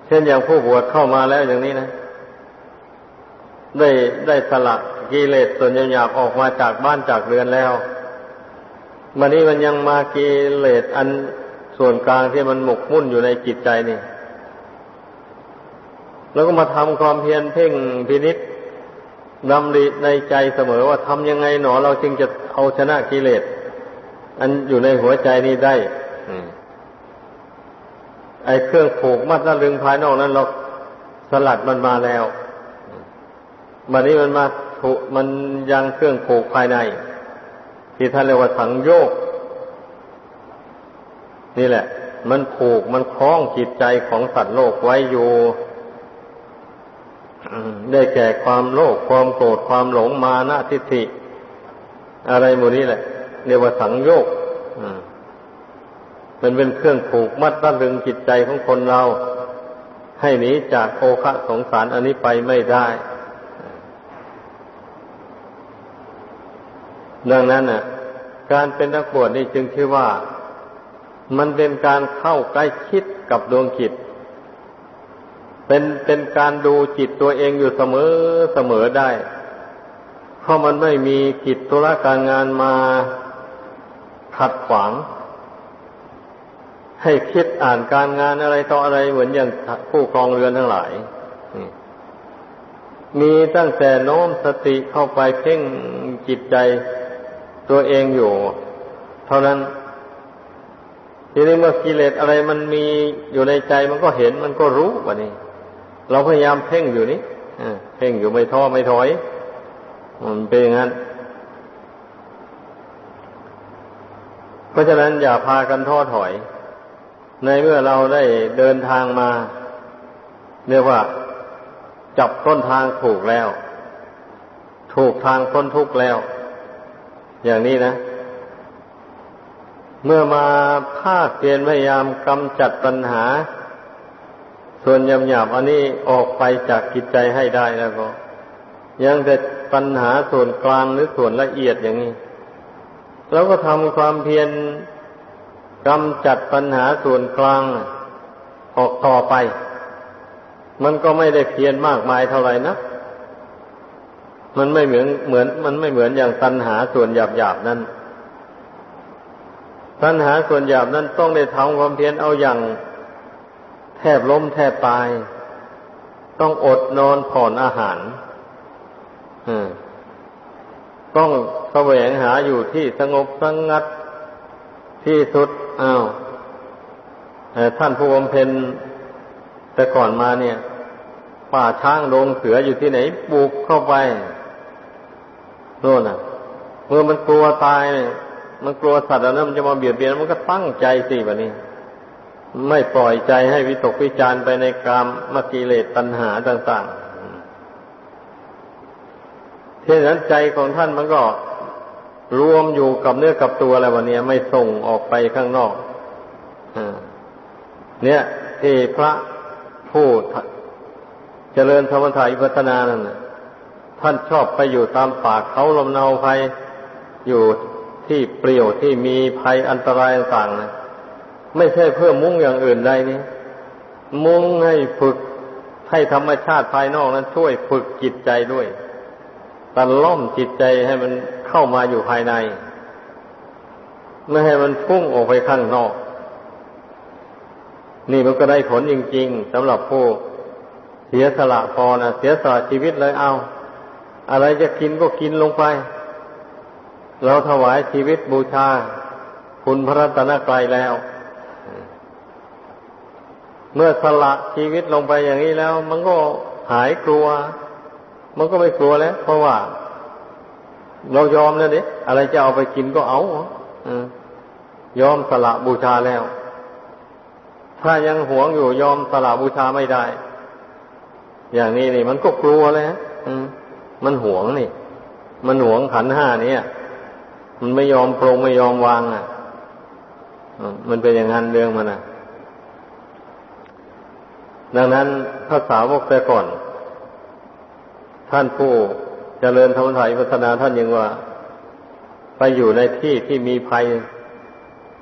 เช่นอย่างผู้บวชเข้ามาแล้วอย่างนี้นะ ได้ได้สละกิเลสส่วนหยาบออกมาจากบ้านจากเรือนแล้วมันนี้มันยังมากิเลสอันส่วนกลางที่มันหมกมุ่นอยู่ในจิตใจนี่ แล้วก็มาทำความเพียรเพ่งพินิษดำริในใจเสมอว่าทำยังไงหนอเราจึงจะเอาชนะกิเลสอันอยู่ในหัวใจนี้ได้ไอ้เครื่องผูกมัดระลึงภายนอกนั้นเราสลัดมันมาแล้วบัดนี้มันมาถูกมันยังเครื่องผูกภายใน ที่ท่านเรียกว่าสังโยกนี่แหละ มันผูกมันคล้องจิตใจของสัตว์โลกไว้อยู่ ได้แก่ความโลภความโกรธความหลงมานะทิฏฐิ อะไรหมดนี้แหละเรียกว่าสังโยกมันเป็นเครื่องผูกมัดตั้งรึงจิตใจของคนเรา ให้หนีจากโอคะสงสารอันนี้ไปไม่ได้ดังนั้นน่ะ การเป็นนักบวชนี่จึงชื่อว่า มันเป็นการเข้าใกล้ชิดกับดวงจิต เป็นเป็นการดูจิตตัวเองอยู่เสมอเสมอได้ เพราะมันไม่มีกิจธุระการงานมาขัดขวาง ให้คิดอ่านการงานอะไรต่ออะไรเหมือนอย่างผู้ครองเรือนทั้งหลายมีตั้งแต่โน้มสติเข้าไปเพ่งจิตใจตัวเองอยู่ เท่านั้นทีนี้เมื่อกิเลสอะไรมันมีอยู่ในใจมันก็เห็นมันก็รู้วะนี่ เราพยายามเพ่งอยู่นี่เพ่งอยู่ไม่ท้อไม่ถอย มันเป็นอย่างนั้นเพราะฉะนั้นอย่าพากันท้อถอย ในเมื่อเราได้เดินทางมาเรียกว่าจับต้นทางถูกแล้ว ถูกทางพ้นทุกข์แล้ว อย่างนี้นะ เมื่อมาภาคเพียนพยายามกำจัดปัญหา ส่วนยำหยาบอันนี้ออกไปจากจิตใจให้ได้แล้วก็ ยังแต่ปัญหาส่วนกลางหรือส่วนละเอียดอย่างนี้เราก็ทำความเพียรกำจัดปัญหาส่วนกลางออกต่อไป มันก็ไม่ได้เพียรมากมายเท่าไหร่นะมันไม่เหมือนเหมือน มันไม่เหมือนอย่างตัณหาส่วนหยาบหยาบนั้น ตัณหาส่วนหยาบนั้นต้องได้ทำความเพียรเอาอย่าง แทบล้มแทบตาย ต้องอดนอนผ่อนอาหารต้องแสวงหาอยู่ที่สงบสงงัดที่สุดอ้าวท่านผู้บำเพ็ญแต่ก่อนมาเนี่ย ป่าช้างลงเสืออยู่ที่ไหนบุกเข้าไปโน่นน่ะเมื่อมันกลัวตาย มันกลัวสัตว์แล้วมันจะมาเบียดเบียนมันก็ตั้งใจสิแบบนี้ ไม่ปล่อยใจให้วิตกวิจารไปในกามมกิเลสตัณหาต่างๆเช่นนั้นใจของท่านมันก็รวมอยู่กับเนื้อกับตัวอะไรวันนี้ไม่ส่งออกไปข้างนอกอเนี่ยที่พระผู้เจริญธรรมถ่ายพัฒนานั่นท่านชอบไปอยู่ตามป่าเขาลมเนาภัยอยู่ที่เปลี่ยวที่มีภัยอันตรายต่างๆนะ ไม่ใช่เพื่อมุ่งอย่างอื่นใดนี่มุ่งให้ฝึกให้ธรรมชาติภายนอกนั้นช่วยฝึกจิตใจด้วยตันล่อมจิตใจให้มันเข้ามาอยู่ภายใน ไม่ให้มันพุ่งออกไปข้างนอก นี่มันก็ได้ผลจริงๆสำหรับผู้เสียสละพอนะเสียสละชีวิตเลยเอา อะไรจะกินก็กินลงไป เราถวายชีวิตบูชา คุณพระรัตนกรัยแล้ว เมื่อสละชีวิตลงไปอย่างนี้แล้ว มันก็หายกลัว มันก็ไม่กลัวแล้ว เพราะว่า เรายอมแล้วดิอะไรจะเอาไปกินก็เอายอมสละบูชาแล้ว ถ้ายังหวงอยู่ยอมสละบูชาไม่ได้ อย่างนี้นี่ มันก็กลัวเลยฮะมันหวงนี่ มันหวงขันห้านี่มันไม่ยอมปรงไม่ยอมวางอะมันเป็นอย่างนั้นเรื่องมันอะ ดังนั้นภาษาวกแต่ก่อน ท่านผู้จเจริญธรรมถ่ายพัฒนาท่านยังว่า ไปอยู่ในที่ที่มีภัย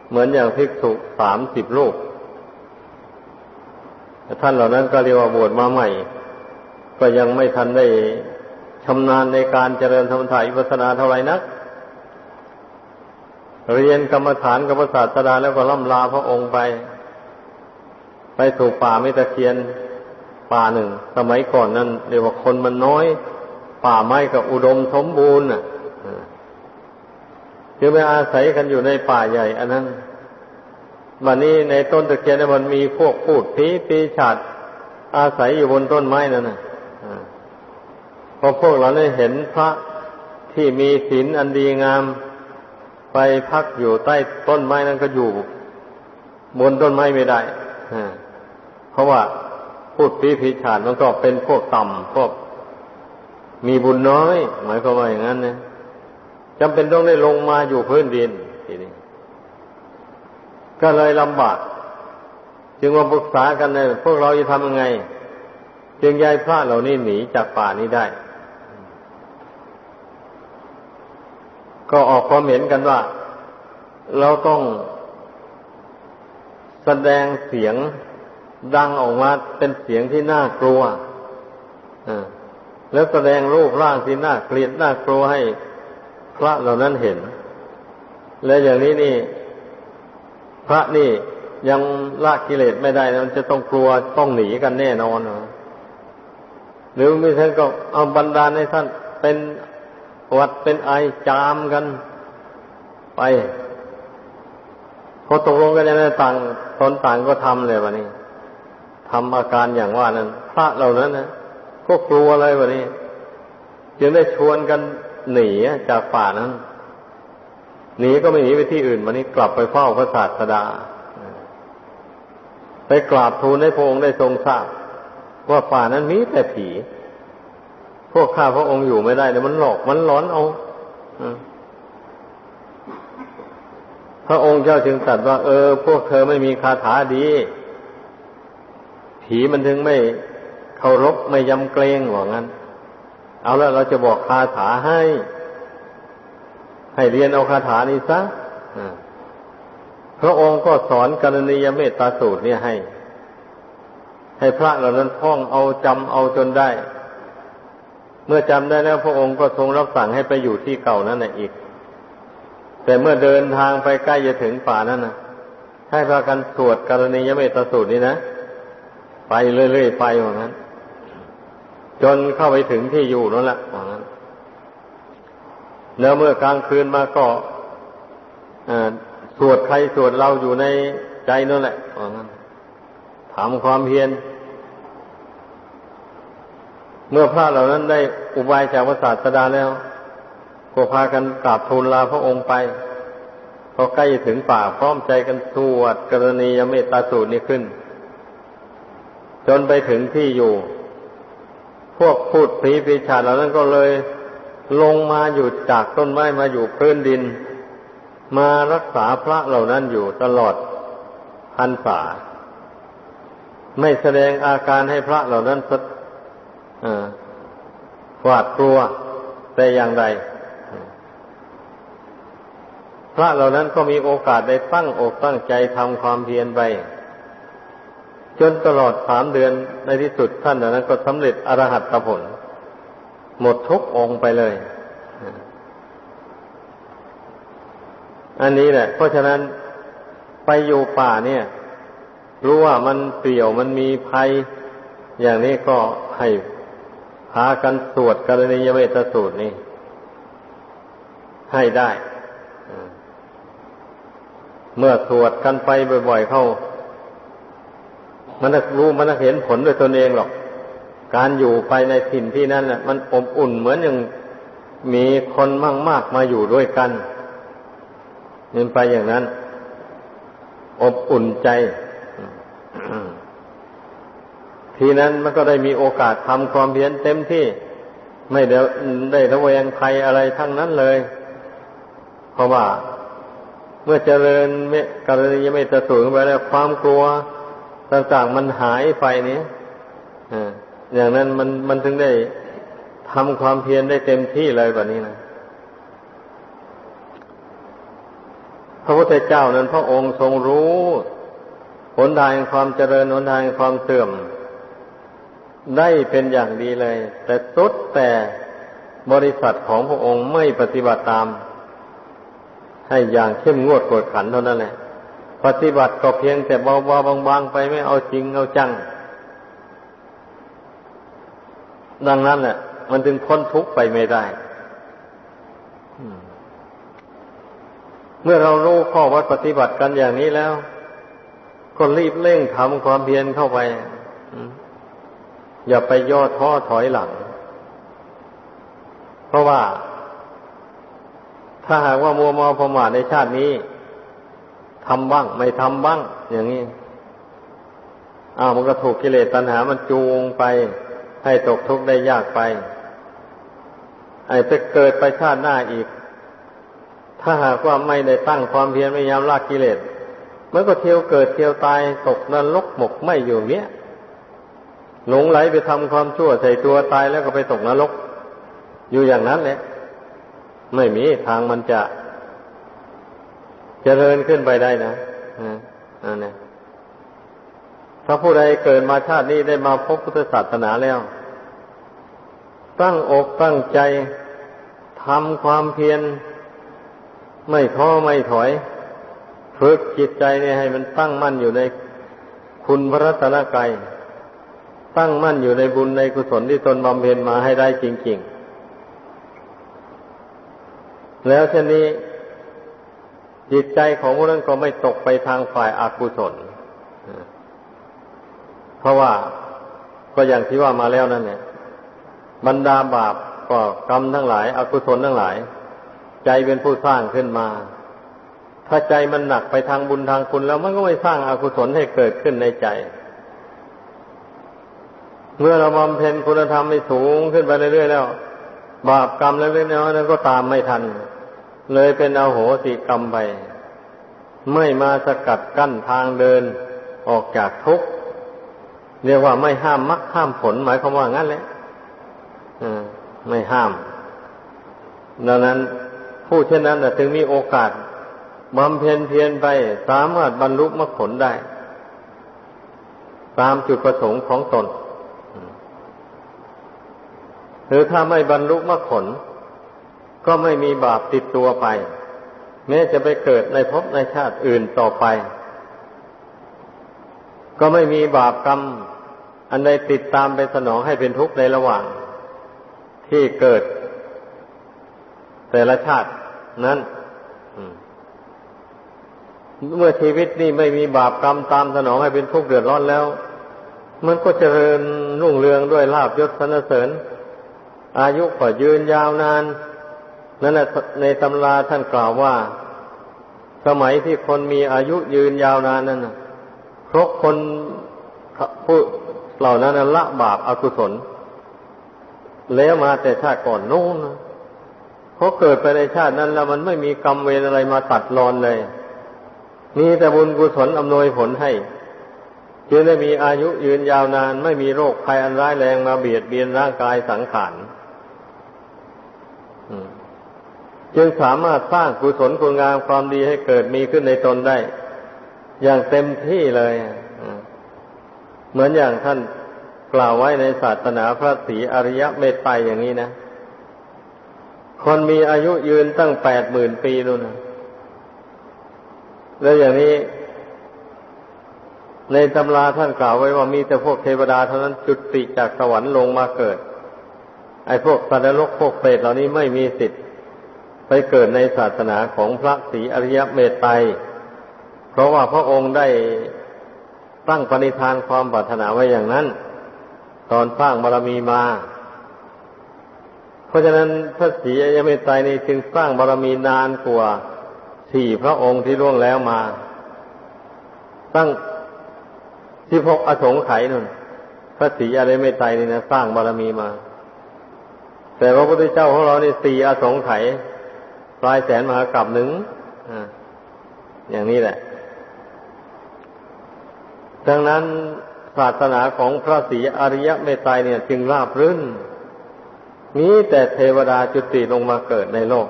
เหมือนอย่างภิกษุสามสิบลูกท่านเหล่านั้นก็เรียกว่าบวชมาใหม่ ก็ยังไม่ทันได้ชำนาญในการเจริญธรรมถ่ายพัฒนาเท่าไรนักเรียนกรรมฐานกับศาสดาแล้วก็ล่ำลาพระองค์ไป ไปถูกป่าไม่ตะเคียนป่าหนึ่ง สมัยก่อนนั้นเรียกว่าคนมันน้อย ป่าไม้กับอุดมสมบูรณ์อะคือไปอาศัยกันอยู่ในป่าใหญ่ อันนั้นวันนี้ในต้นตะเคียนมันมีพวกพูดผีปีฉาดอาศัยอยู่บนต้นไม้นั่นน่ะพอพวกเราได้เห็นพระที่มีศีลอันดีงาม ไปพักอยู่ใต้ต้นไม้นั้นก็อยู่ บนต้นไม้ไม่ได้ ราะว่าพูดปีพิชาดมันก็เป็นพวกต่ำพวกมีบุญน้อย หมายความว่าอย่างนั้นนะจำเป็นต้องได้ลงมาอยู่พื้นดินทีนี้ ก็เลยลำบาก จึงมาปรึกษากันเลยพวกเราจะทำยังไง จึงย้ายพระเหล่านี้หนีจากป่านี้ได้ ก็ออกความเห็นกันว่า เราต้องแสดงเสียง ดังออกมาเป็นเสียงที่น่ากลัวแล้วแสดงรูปร่างที่น่าเกลียดน่ากลัวให้พระเหล่านั้นเห็น และอย่างนี้นี่ พระนี่ยังละกิเลสไม่ได้มันจะต้องกลัวต้องหนีกันแน่นอนหรือไม่ใช่ก็เอาบรรดาในท่านเป็นวัดเป็นไอจามกันไปพอตกลงกันยังไงต่างตนต่างก็ทำเลยวันนี้ ทำอาการอย่างว่านั้น พระเหล่านั้นนะก็กลัวอะไรวันนี้จึงได้ชวนกันหนีจากป่านั้นหนีก็ไม่หนีไปที่อื่นวันนี้กลับไปเฝ้าพระศาสดา ไปกราบทูลให้พระองค์ได้ทรงทราบ ว่าป่านั้นมีแต่ผี พวกข้าพระองค์อยู่ไม่ได้เนี่ยมันหลอกมันหลอนเอาพระองค์เจ้าจึงตรัสว่า เออ พวกเธอไม่มีคาถาดี ผีมันถึงไม่เคารพไม่ยำเกรงว่างั้น เอาแล้วเราจะบอกคาถาให้ ให้เรียนเอาคาถานี้ซะพระองค์ก็สอนกรณียเมตตาสูตรเนี่ยให้ ให้พระเหล่านั้นท่องเอาจำเอาจนได้ เมื่อจำได้แล้วพระองค์ก็ทรงรับสั่งให้ไปอยู่ที่เก่านั่นแหละอีก แต่เมื่อเดินทางไปใกล้จะถึงป่านั้นนะให้พากันสวดกรณียเมตตาสูตรนี้นะ ไปเรื่อยๆไปอย่างนั้น จนเข้าไปถึงที่อยู่นั่นแหละอย่างนั้นแล้วเมื่อกลางคืนมาก็สวดใครสวดเราอยู่ในใจนั่นแหละอย่างนั้นถามความเพียรเมื่อพระเหล่านั้นได้อุบายจากพระศาสดาแล้วก็พากันกราบทูลลาพระองค์ไปพอใกล้ถึงป่าพร้อมใจกันสวดกรณียเมตตาสูตรนี้ขึ้น จนไปถึงที่อยู่ พวกพูดผีปีชาเหล่านั้นก็เลยลงมาอยู่จากต้นไม้มาอยู่พื้นดิน มารักษาพระเหล่านั้นอยู่ตลอดพันษาไม่แสดงอาการให้พระเหล่านั้นสหวาดกลัวแต่อย่างใดพระเหล่านั้นก็มีโอกาสได้ตั้งอกตั้งใจทำความเพียรไป จนตลอดสามเดือนในที่สุดท่านนั้นก็สำเร็จอรหัตผล หมดทุกองไปเลย อันนี้แหละ เพราะฉะนั้นไปอยู่ป่าเนี่ย รู้ว่ามันเปลี่ยวมันมีภัย อย่างนี้ก็ให้พากันสวดกรณียเมตสูตรนี่ให้ได้ เมื่อสวดกันไปบ่อยๆเข้า มันรู้มันเห็นผลด้วยตนเองหรอก การอยู่ไปในถิ่นที่นั่นน่ะ มันอบอุ่นเหมือนอย่างมีคนมั่งมากมาอยู่ด้วยกันนี่ไปอย่างนั้น อบอุ่นใจทีนั้นมันก็ได้มีโอกาสทำความเพียรเต็มที่ ไม่ได้ได้ระแวงใครอะไรทั้งนั้นเลย เพราะว่าเมื่อเจริญเมกรณียเมตสูงไปแล้วความกลัว ต่างๆมันหายไปนี้อย่างนั้นมันมันถึงได้ทำความเพียรได้เต็มที่เลยแบบนี้นะพระพุทธเจ้านั้นพระองค์ทรงรู้หนทางความเจริญหนทางความเสื่อม ได้เป็นอย่างดีเลย แต่สุดแต่บริษัทของพระองค์ไม่ปฏิบัติตาม ให้อย่างเข้มงวดกวดขันเท่านั้นแหละ ปฏิบัติก็เพียงแต่เบาๆบางๆไปไม่เอาจริงเอาจัง ดังนั้นแหละมันจึงพ้นทุกข์ไปไม่ได้ เมื่อเรารู้ข้อวัดปฏิบัติกันอย่างนี้แล้ว ก็รีบเร่งทำความเพียรเข้าไป อย่าไปย่อท้อถอยหลัง เพราะว่า ถ้าหากว่ามัวมอประมาทในชาตินี้ ทำบ้าง ไม่ทำบ้าง อย่างนี้อ้าวมันก็ถูกกิเลสตัณหามันจูงไป ให้ตกทุกข์ได้ยากไป ไอ้จะเกิดไปชาติหน้าอีก ถ้าหากว่าไม่ได้ตั้งความเพียรไม่ยามลากกิเลสมันก็เที่ยวเกิดเที่ยวตายตกนรกหมกไม่อยู่เนี้ยหลงไหลไปทำความชั่วใส่ตัวตายแล้วก็ไปตกนรก อยู่อย่างนั้นแหละไม่มีทางมันจะ เจริญขึ้นไปได้นะอันนี้ถ้าผู้ใดเกิดมาชาตินี้ได้มาพบพุทธศาสนาแล้ว ตั้งอกตั้งใจทำความเพียรไม่ท้อไม่ถอย ฝึกจิตใจเนี่ยให้มันตั้งมั่นอยู่ในคุณพระรัตนกายตั้งมั่นอยู่ในบุญในกุศลที่ตนบำเพ็ญมาให้ได้จริง ๆ แล้วเช่นนี้ จิตใจของพวกนั้นก็ไม่ตกไปทางฝ่ายอากุศลเพราะว่าก็อย่างที่ว่ามาแล้วนั่นเนี่ยบรรดาบาปก็กรรมทั้งหลายอากุศลทั้งหลาย ใจเป็นผู้สร้างขึ้นมา ถ้าใจมันหนักไปทางบุญทางคุณแล้วมันก็ไม่สร้างอากุศลให้เกิดขึ้นในใจ เมื่อเราบำเพ็ญคุณธรรมไม่สูงขึ้นไปเรื่อยๆแล้ว บาปกรรมเล็กๆน้อยๆนั้นก็ตามไม่ทันเเลยเป็นอโหสิกรรมไปไม่มาสกัดกั้นทางเดินออกจากทุกข์เรียกว่าไม่ห้ามมรรคห้ามผลหมายความว่างั้นแหละไม่ห้าม ดังนั้นผู้เช่นนั้นถึงมีโอกาสบำเพ็ญเพียรไปสามารถบรรลุมรรคผลได้ ตามจุดประสงค์ของตนหรือถ้าไม่บรรลุมรรคผล ก็ไม่มีบาปติดตัวไป แม้จะไปเกิดในภพในชาติอื่นต่อไป ก็ไม่มีบาปกรรม อันใดติดตามไปสนองให้เป็นทุกข์ในระหว่าง ที่เกิด แต่ละชาตินั้นเมื่อชีวิตนี้ไม่มีบาปกรรมตามสนองให้เป็นทุกข์เดือดร้อนแล้ว มันก็เจริญรุ่งเรืองด้วยลาบยศสรรเสริญ อายุก็ยืนยาวนาน นั่นแหละในตำราท่านกล่าวว่า สมัยที่คนมีอายุยืนยาวนานนั้นเพราะคนผู้เหล่านั้นละบาปอากุศล แล้วมาแต่ชาติก่อนโน้นเพราะเกิดไปในชาตินั้น แล้วมันไม่มีกรรมเวรอะไรมาตัดรอนเลย มีแต่บุญกุศลอำนวยผลให้จึงได้มีอายุยืนยาวนาน ไม่มีโรคภัยอันร้ายแรงมาเบียดเบียนร่างกายสังขาร จึงสามารถสร้างกุศลคุณงามความดีให้เกิดมีขึ้นในตนได้ อย่างเต็มที่เลยเหมือนอย่างท่านกล่าวไว้ในศาสนาพระศรีอริยเมตไตรอย่างนี้นะคนมีอายุยืนตั้งแปดหมื่นปีนู่นนะแล้วอย่างนี้ ในตำราท่านกล่าวไว้ว่ามีแต่พวกเทวดาเท่านั้นจุติจากสวรรค์ลงมาเกิด ไอ้พวกสัตว์นรกพวกเปรตเหล่านี้ไม่มีสิทธิ์ ไปเกิดในศาสนาของพระศรีอริยเมตไตรเพราะว่าพระองค์ได้ตั้งปณิธานความปรารถนาไว้อย่างนั้น ตอนสร้างบารมีมา เพราะฉะนั้นพระศรีอริยเมตไตรนี้จึงสร้างบารมีนานกว่าสี่พระองค์ที่ล่วงแล้วมา ตั้งที่พกอสงไขยนั่นพระศรีอริยเมตไตรนี่นะสร้างบารมีมา แต่พระพุทธเจ้าของเรานี่สี่อสงไขย ปลายแสนมหากรัปหนึ่งอย่างนี้แหละ ดังนั้นศาสนาของพระศรีอริยเมตไตรเนี่ย จึงราบรื่น มีแต่เทวดาจุติลงมาเกิดในโลก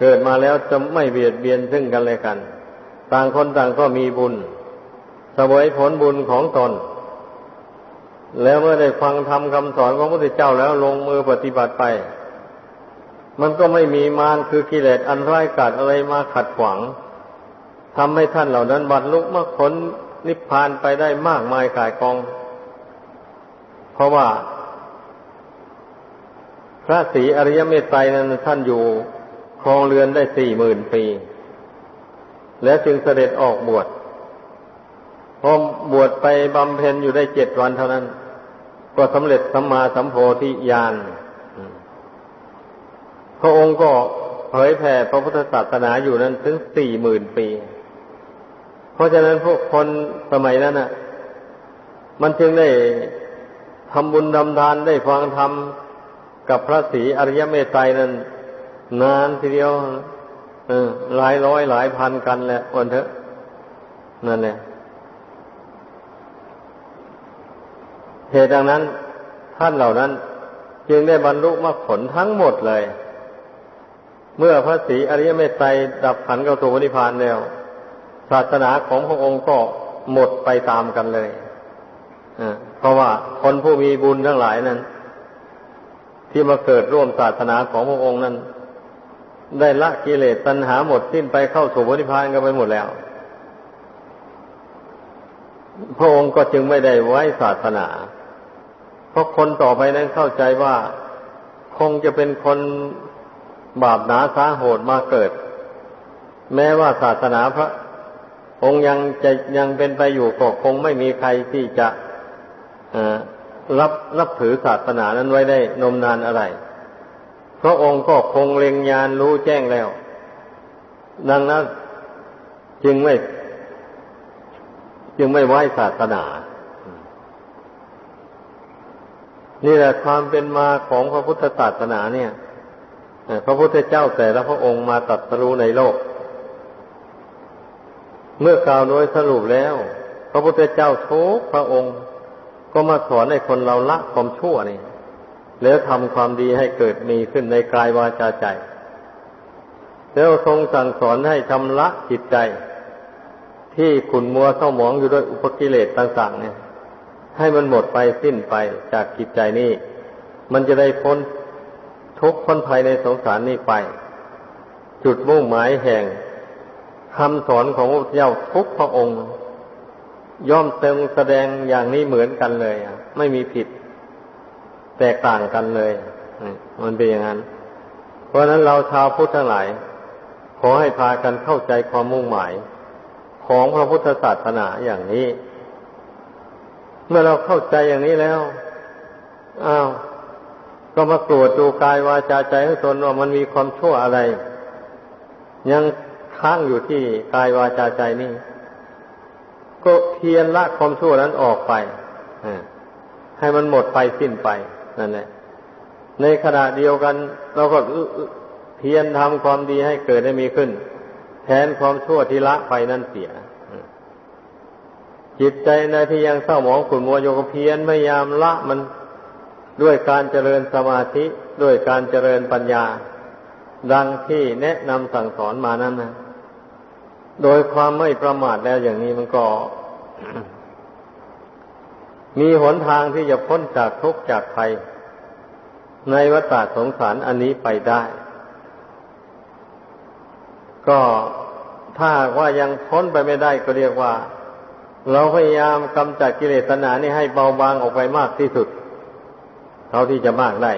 เกิดมาแล้วจะไม่เบียดเบียนซึ่งกันและกัน ต่างคนต่างก็มีบุญสวยผลบุญของตน แล้วเมื่อได้ฟังธรรมคำสอนของพระพุทธเจ้าแล้วลงมือปฏิบัติไป มันก็ไม่มีมารคือกิเลสอันร้ายกาจอะไรมาขัดขวางทำให้ท่านเหล่านั้นบรรลุมรรคผลนิพพานไปได้มากมายกายกอง เพราะว่า พระศรีอริยเมตไตรนั้นท่านอยู่ครองเรือนได้สี่หมื่นปี แล้วจึงเสด็จออกบวชพอบวชไปบำเพ็ญอยู่ได้เจ็ดวันเท่านั้น ก็สำเร็จสัมมาสัมโพธิญาณ พระองค์ก็เผยแผ่พระพุทธศาสนาอยู่นั้นถึงสี่หมื่นปี เพราะฉะนั้นพวกคนสมัยนั้นอะ มันจึงได้ทำบุญทำทานได้ฟังธรรมกับพระศรีอริยเมตไตรนั้น นานทีเดียวหลายร้อยหลายพันกันแหละวันเถอะ นั่นแหละเหตุดังนั้น ท่านเหล่านั้น จึงได้บรรลุมรรคผลทั้งหมดเลย เมื่อพระศรีอริยเมตไตรดับขันเข้าสู่นิพพานแล้ว ศาสนาของพระองค์ก็หมดไปตามกันเลยเพราะว่าคนผู้มีบุญทั้งหลายนั้น ที่มาเกิดร่วมศาสนาของพระองค์นั้น ได้ละกิเลสตัณหาหมดสิ้นไปเข้าสู่นิพพานกันไปหมดแล้ว พระองค์ก็จึงไม่ได้ไว้ศาสนา เพราะคนต่อไปนั้นเข้าใจว่า คงจะเป็นคน บาปหนาสาโหดมาเกิด แม้ว่าศาสนาพระองค์ยังจะยังเป็นไปอยู่ก็คงไม่มีใครที่จะรับรับถือศาสนานั้นไว้ได้นมนานอะไร พระองค์ก็คงเล็งยานรู้แจ้งแล้ว ดังนั้นจึงไม่ จึงไม่ไหว้ศาสนา นี่แหละความเป็นมาของพระพุทธศาสนาเนี่ย พระพุทธเจ้าแต่ละพระองค์มาตัดสรู้ในโลก เมื่อกล่าวโดยสรุปแล้ว พระพุทธเจ้าทุกพระองค์ ก็มาสอนให้คนเราละความชั่วนี่แล้วทำความดีให้เกิดมีขึ้นในกายวาจาใจ แล้วทรงสั่งสอนให้ชำระจิตใจ ที่ขุนมัวเศร้าหมองอยู่ด้วยอุปกิเลสต่างๆเนี่ย ให้มันหมดไปสิ้นไปจากจิตใจนี้ มันจะได้พ้น ทุกพ้นภัยในสงสารนี้ไป จุดมุ่งหมายแห่งคำสอนของพระเจ้าทุกพระองค์ ย่อมเติมแสดงอย่างนี้เหมือนกันเลยไม่มีผิด แตกต่างกันเลยมันเป็นอย่างนั้น เพราะนั้นเราชาวพุทธทั้งหลาย ขอให้พากันเข้าใจความมุ่งหมาย ของพระพุทธศาสนาอย่างนี้ เมื่อเราเข้าใจอย่างนี้แล้ว อ้าว ก็มาตรวจดูกายวาจาใจของตนว่ามันมีความชั่วอะไร ยังค้างอยู่ที่กายวาจาใจนี่ก็เพียรละความชั่วนั้นออกไปให้มันหมดไปสิ้นไปนั่นแหละในขณะเดียวกัน เราก็เพียรทำความดีให้เกิดได้มีขึ้น แทนความชั่วที่ละไปนั่นเสียจิตใจในที่ยังเศร้าหมองขุ่นมัวโยกเพียรพยายามละมัน ด้วยการเจริญสมาธิด้วยการเจริญปัญญา ดังที่แนะนำสั่งสอนมานั้นนะโดยความไม่ประมาทแล้วอย่างนี้มันก็ มีหนทางที่จะพ้นจากทุกข์จากภัย ในวัฏสงสารอันนี้ไปได้ ก็ถ้าว่ายังพ้นไปไม่ได้ก็เรียกว่า เราพยายามกำจัดกิเลสตัณหานี่ให้เบาบางออกไปมากที่สุด เท่าที่จะมากได้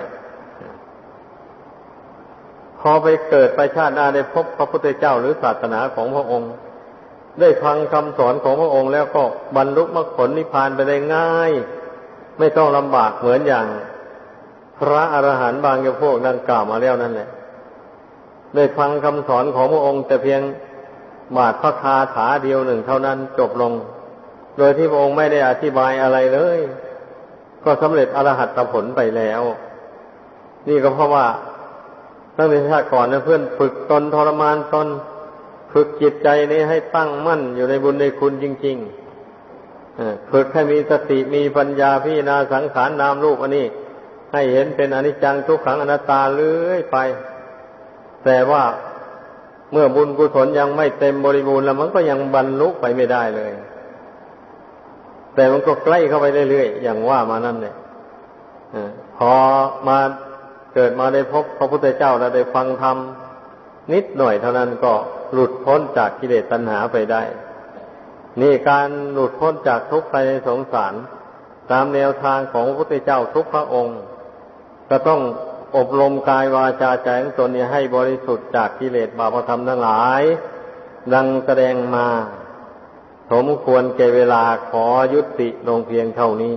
พอไปเกิดไปชาติหน้าได้พบพระพุทธเจ้าหรือศาสนาของพระองค์ ได้ฟังคำสอนของพระองค์แล้วก็บรรลุมรรคผลนิพพานไปได้ง่าย ไม่ต้องลำบากเหมือนอย่าง พระอรหันต์บางอย่างพวกดังกล่าวมาแล้วนั่นแหละได้ฟังคำสอนของพระองค์ แต่เพียงบาทพระคาถาเดียวหนึ่งเท่านั้นจบลง โดยที่พระองค์ไม่ได้อธิบายอะไรเลย ก็สำเร็จอรหัตผลไปแล้ว นี่ก็เพราะว่าตั้งแต่ชาติก่อนนะเพื่อนฝึกตนทรมานตนฝึกจิตใจนี้ให้ตั้งมั่นอยู่ในบุญในคุณจริงๆฝึกให้มีสติมีปัญญาพิจารณาสังขารนามรูปอันนี้ ให้เห็นเป็นอนิจจังทุกขังอนัตตาเลื่อยไป แต่ว่าเมื่อบุญกุศลยังไม่เต็มบริบูรณ์แล้วมันก็ยังบรรลุไปไม่ได้เลย แต่มันก็ใกล้เข้าไปเรื่อยๆอย่างว่ามานั่นเนี่ยพอมาเกิดมาได้พบพระพุทธเจ้าแล้วได้ฟังธรรมนิดหน่อยเท่านั้นก็หลุดพ้นจากกิเลสตัณหาไปได้ นี่การหลุดพ้นจากทุกข์ภายในสงสาร ตามแนวทางของพระพุทธเจ้าทุกพระองค์ ก็ต้องอบรมกายวาจาใจของตนนี้ให้บริสุทธิ์จากกิเลสบาปธรรมทั้งหลาย ดังแสดงมา สมควรแก่เวลาขอยุติลงเพียงเท่านี้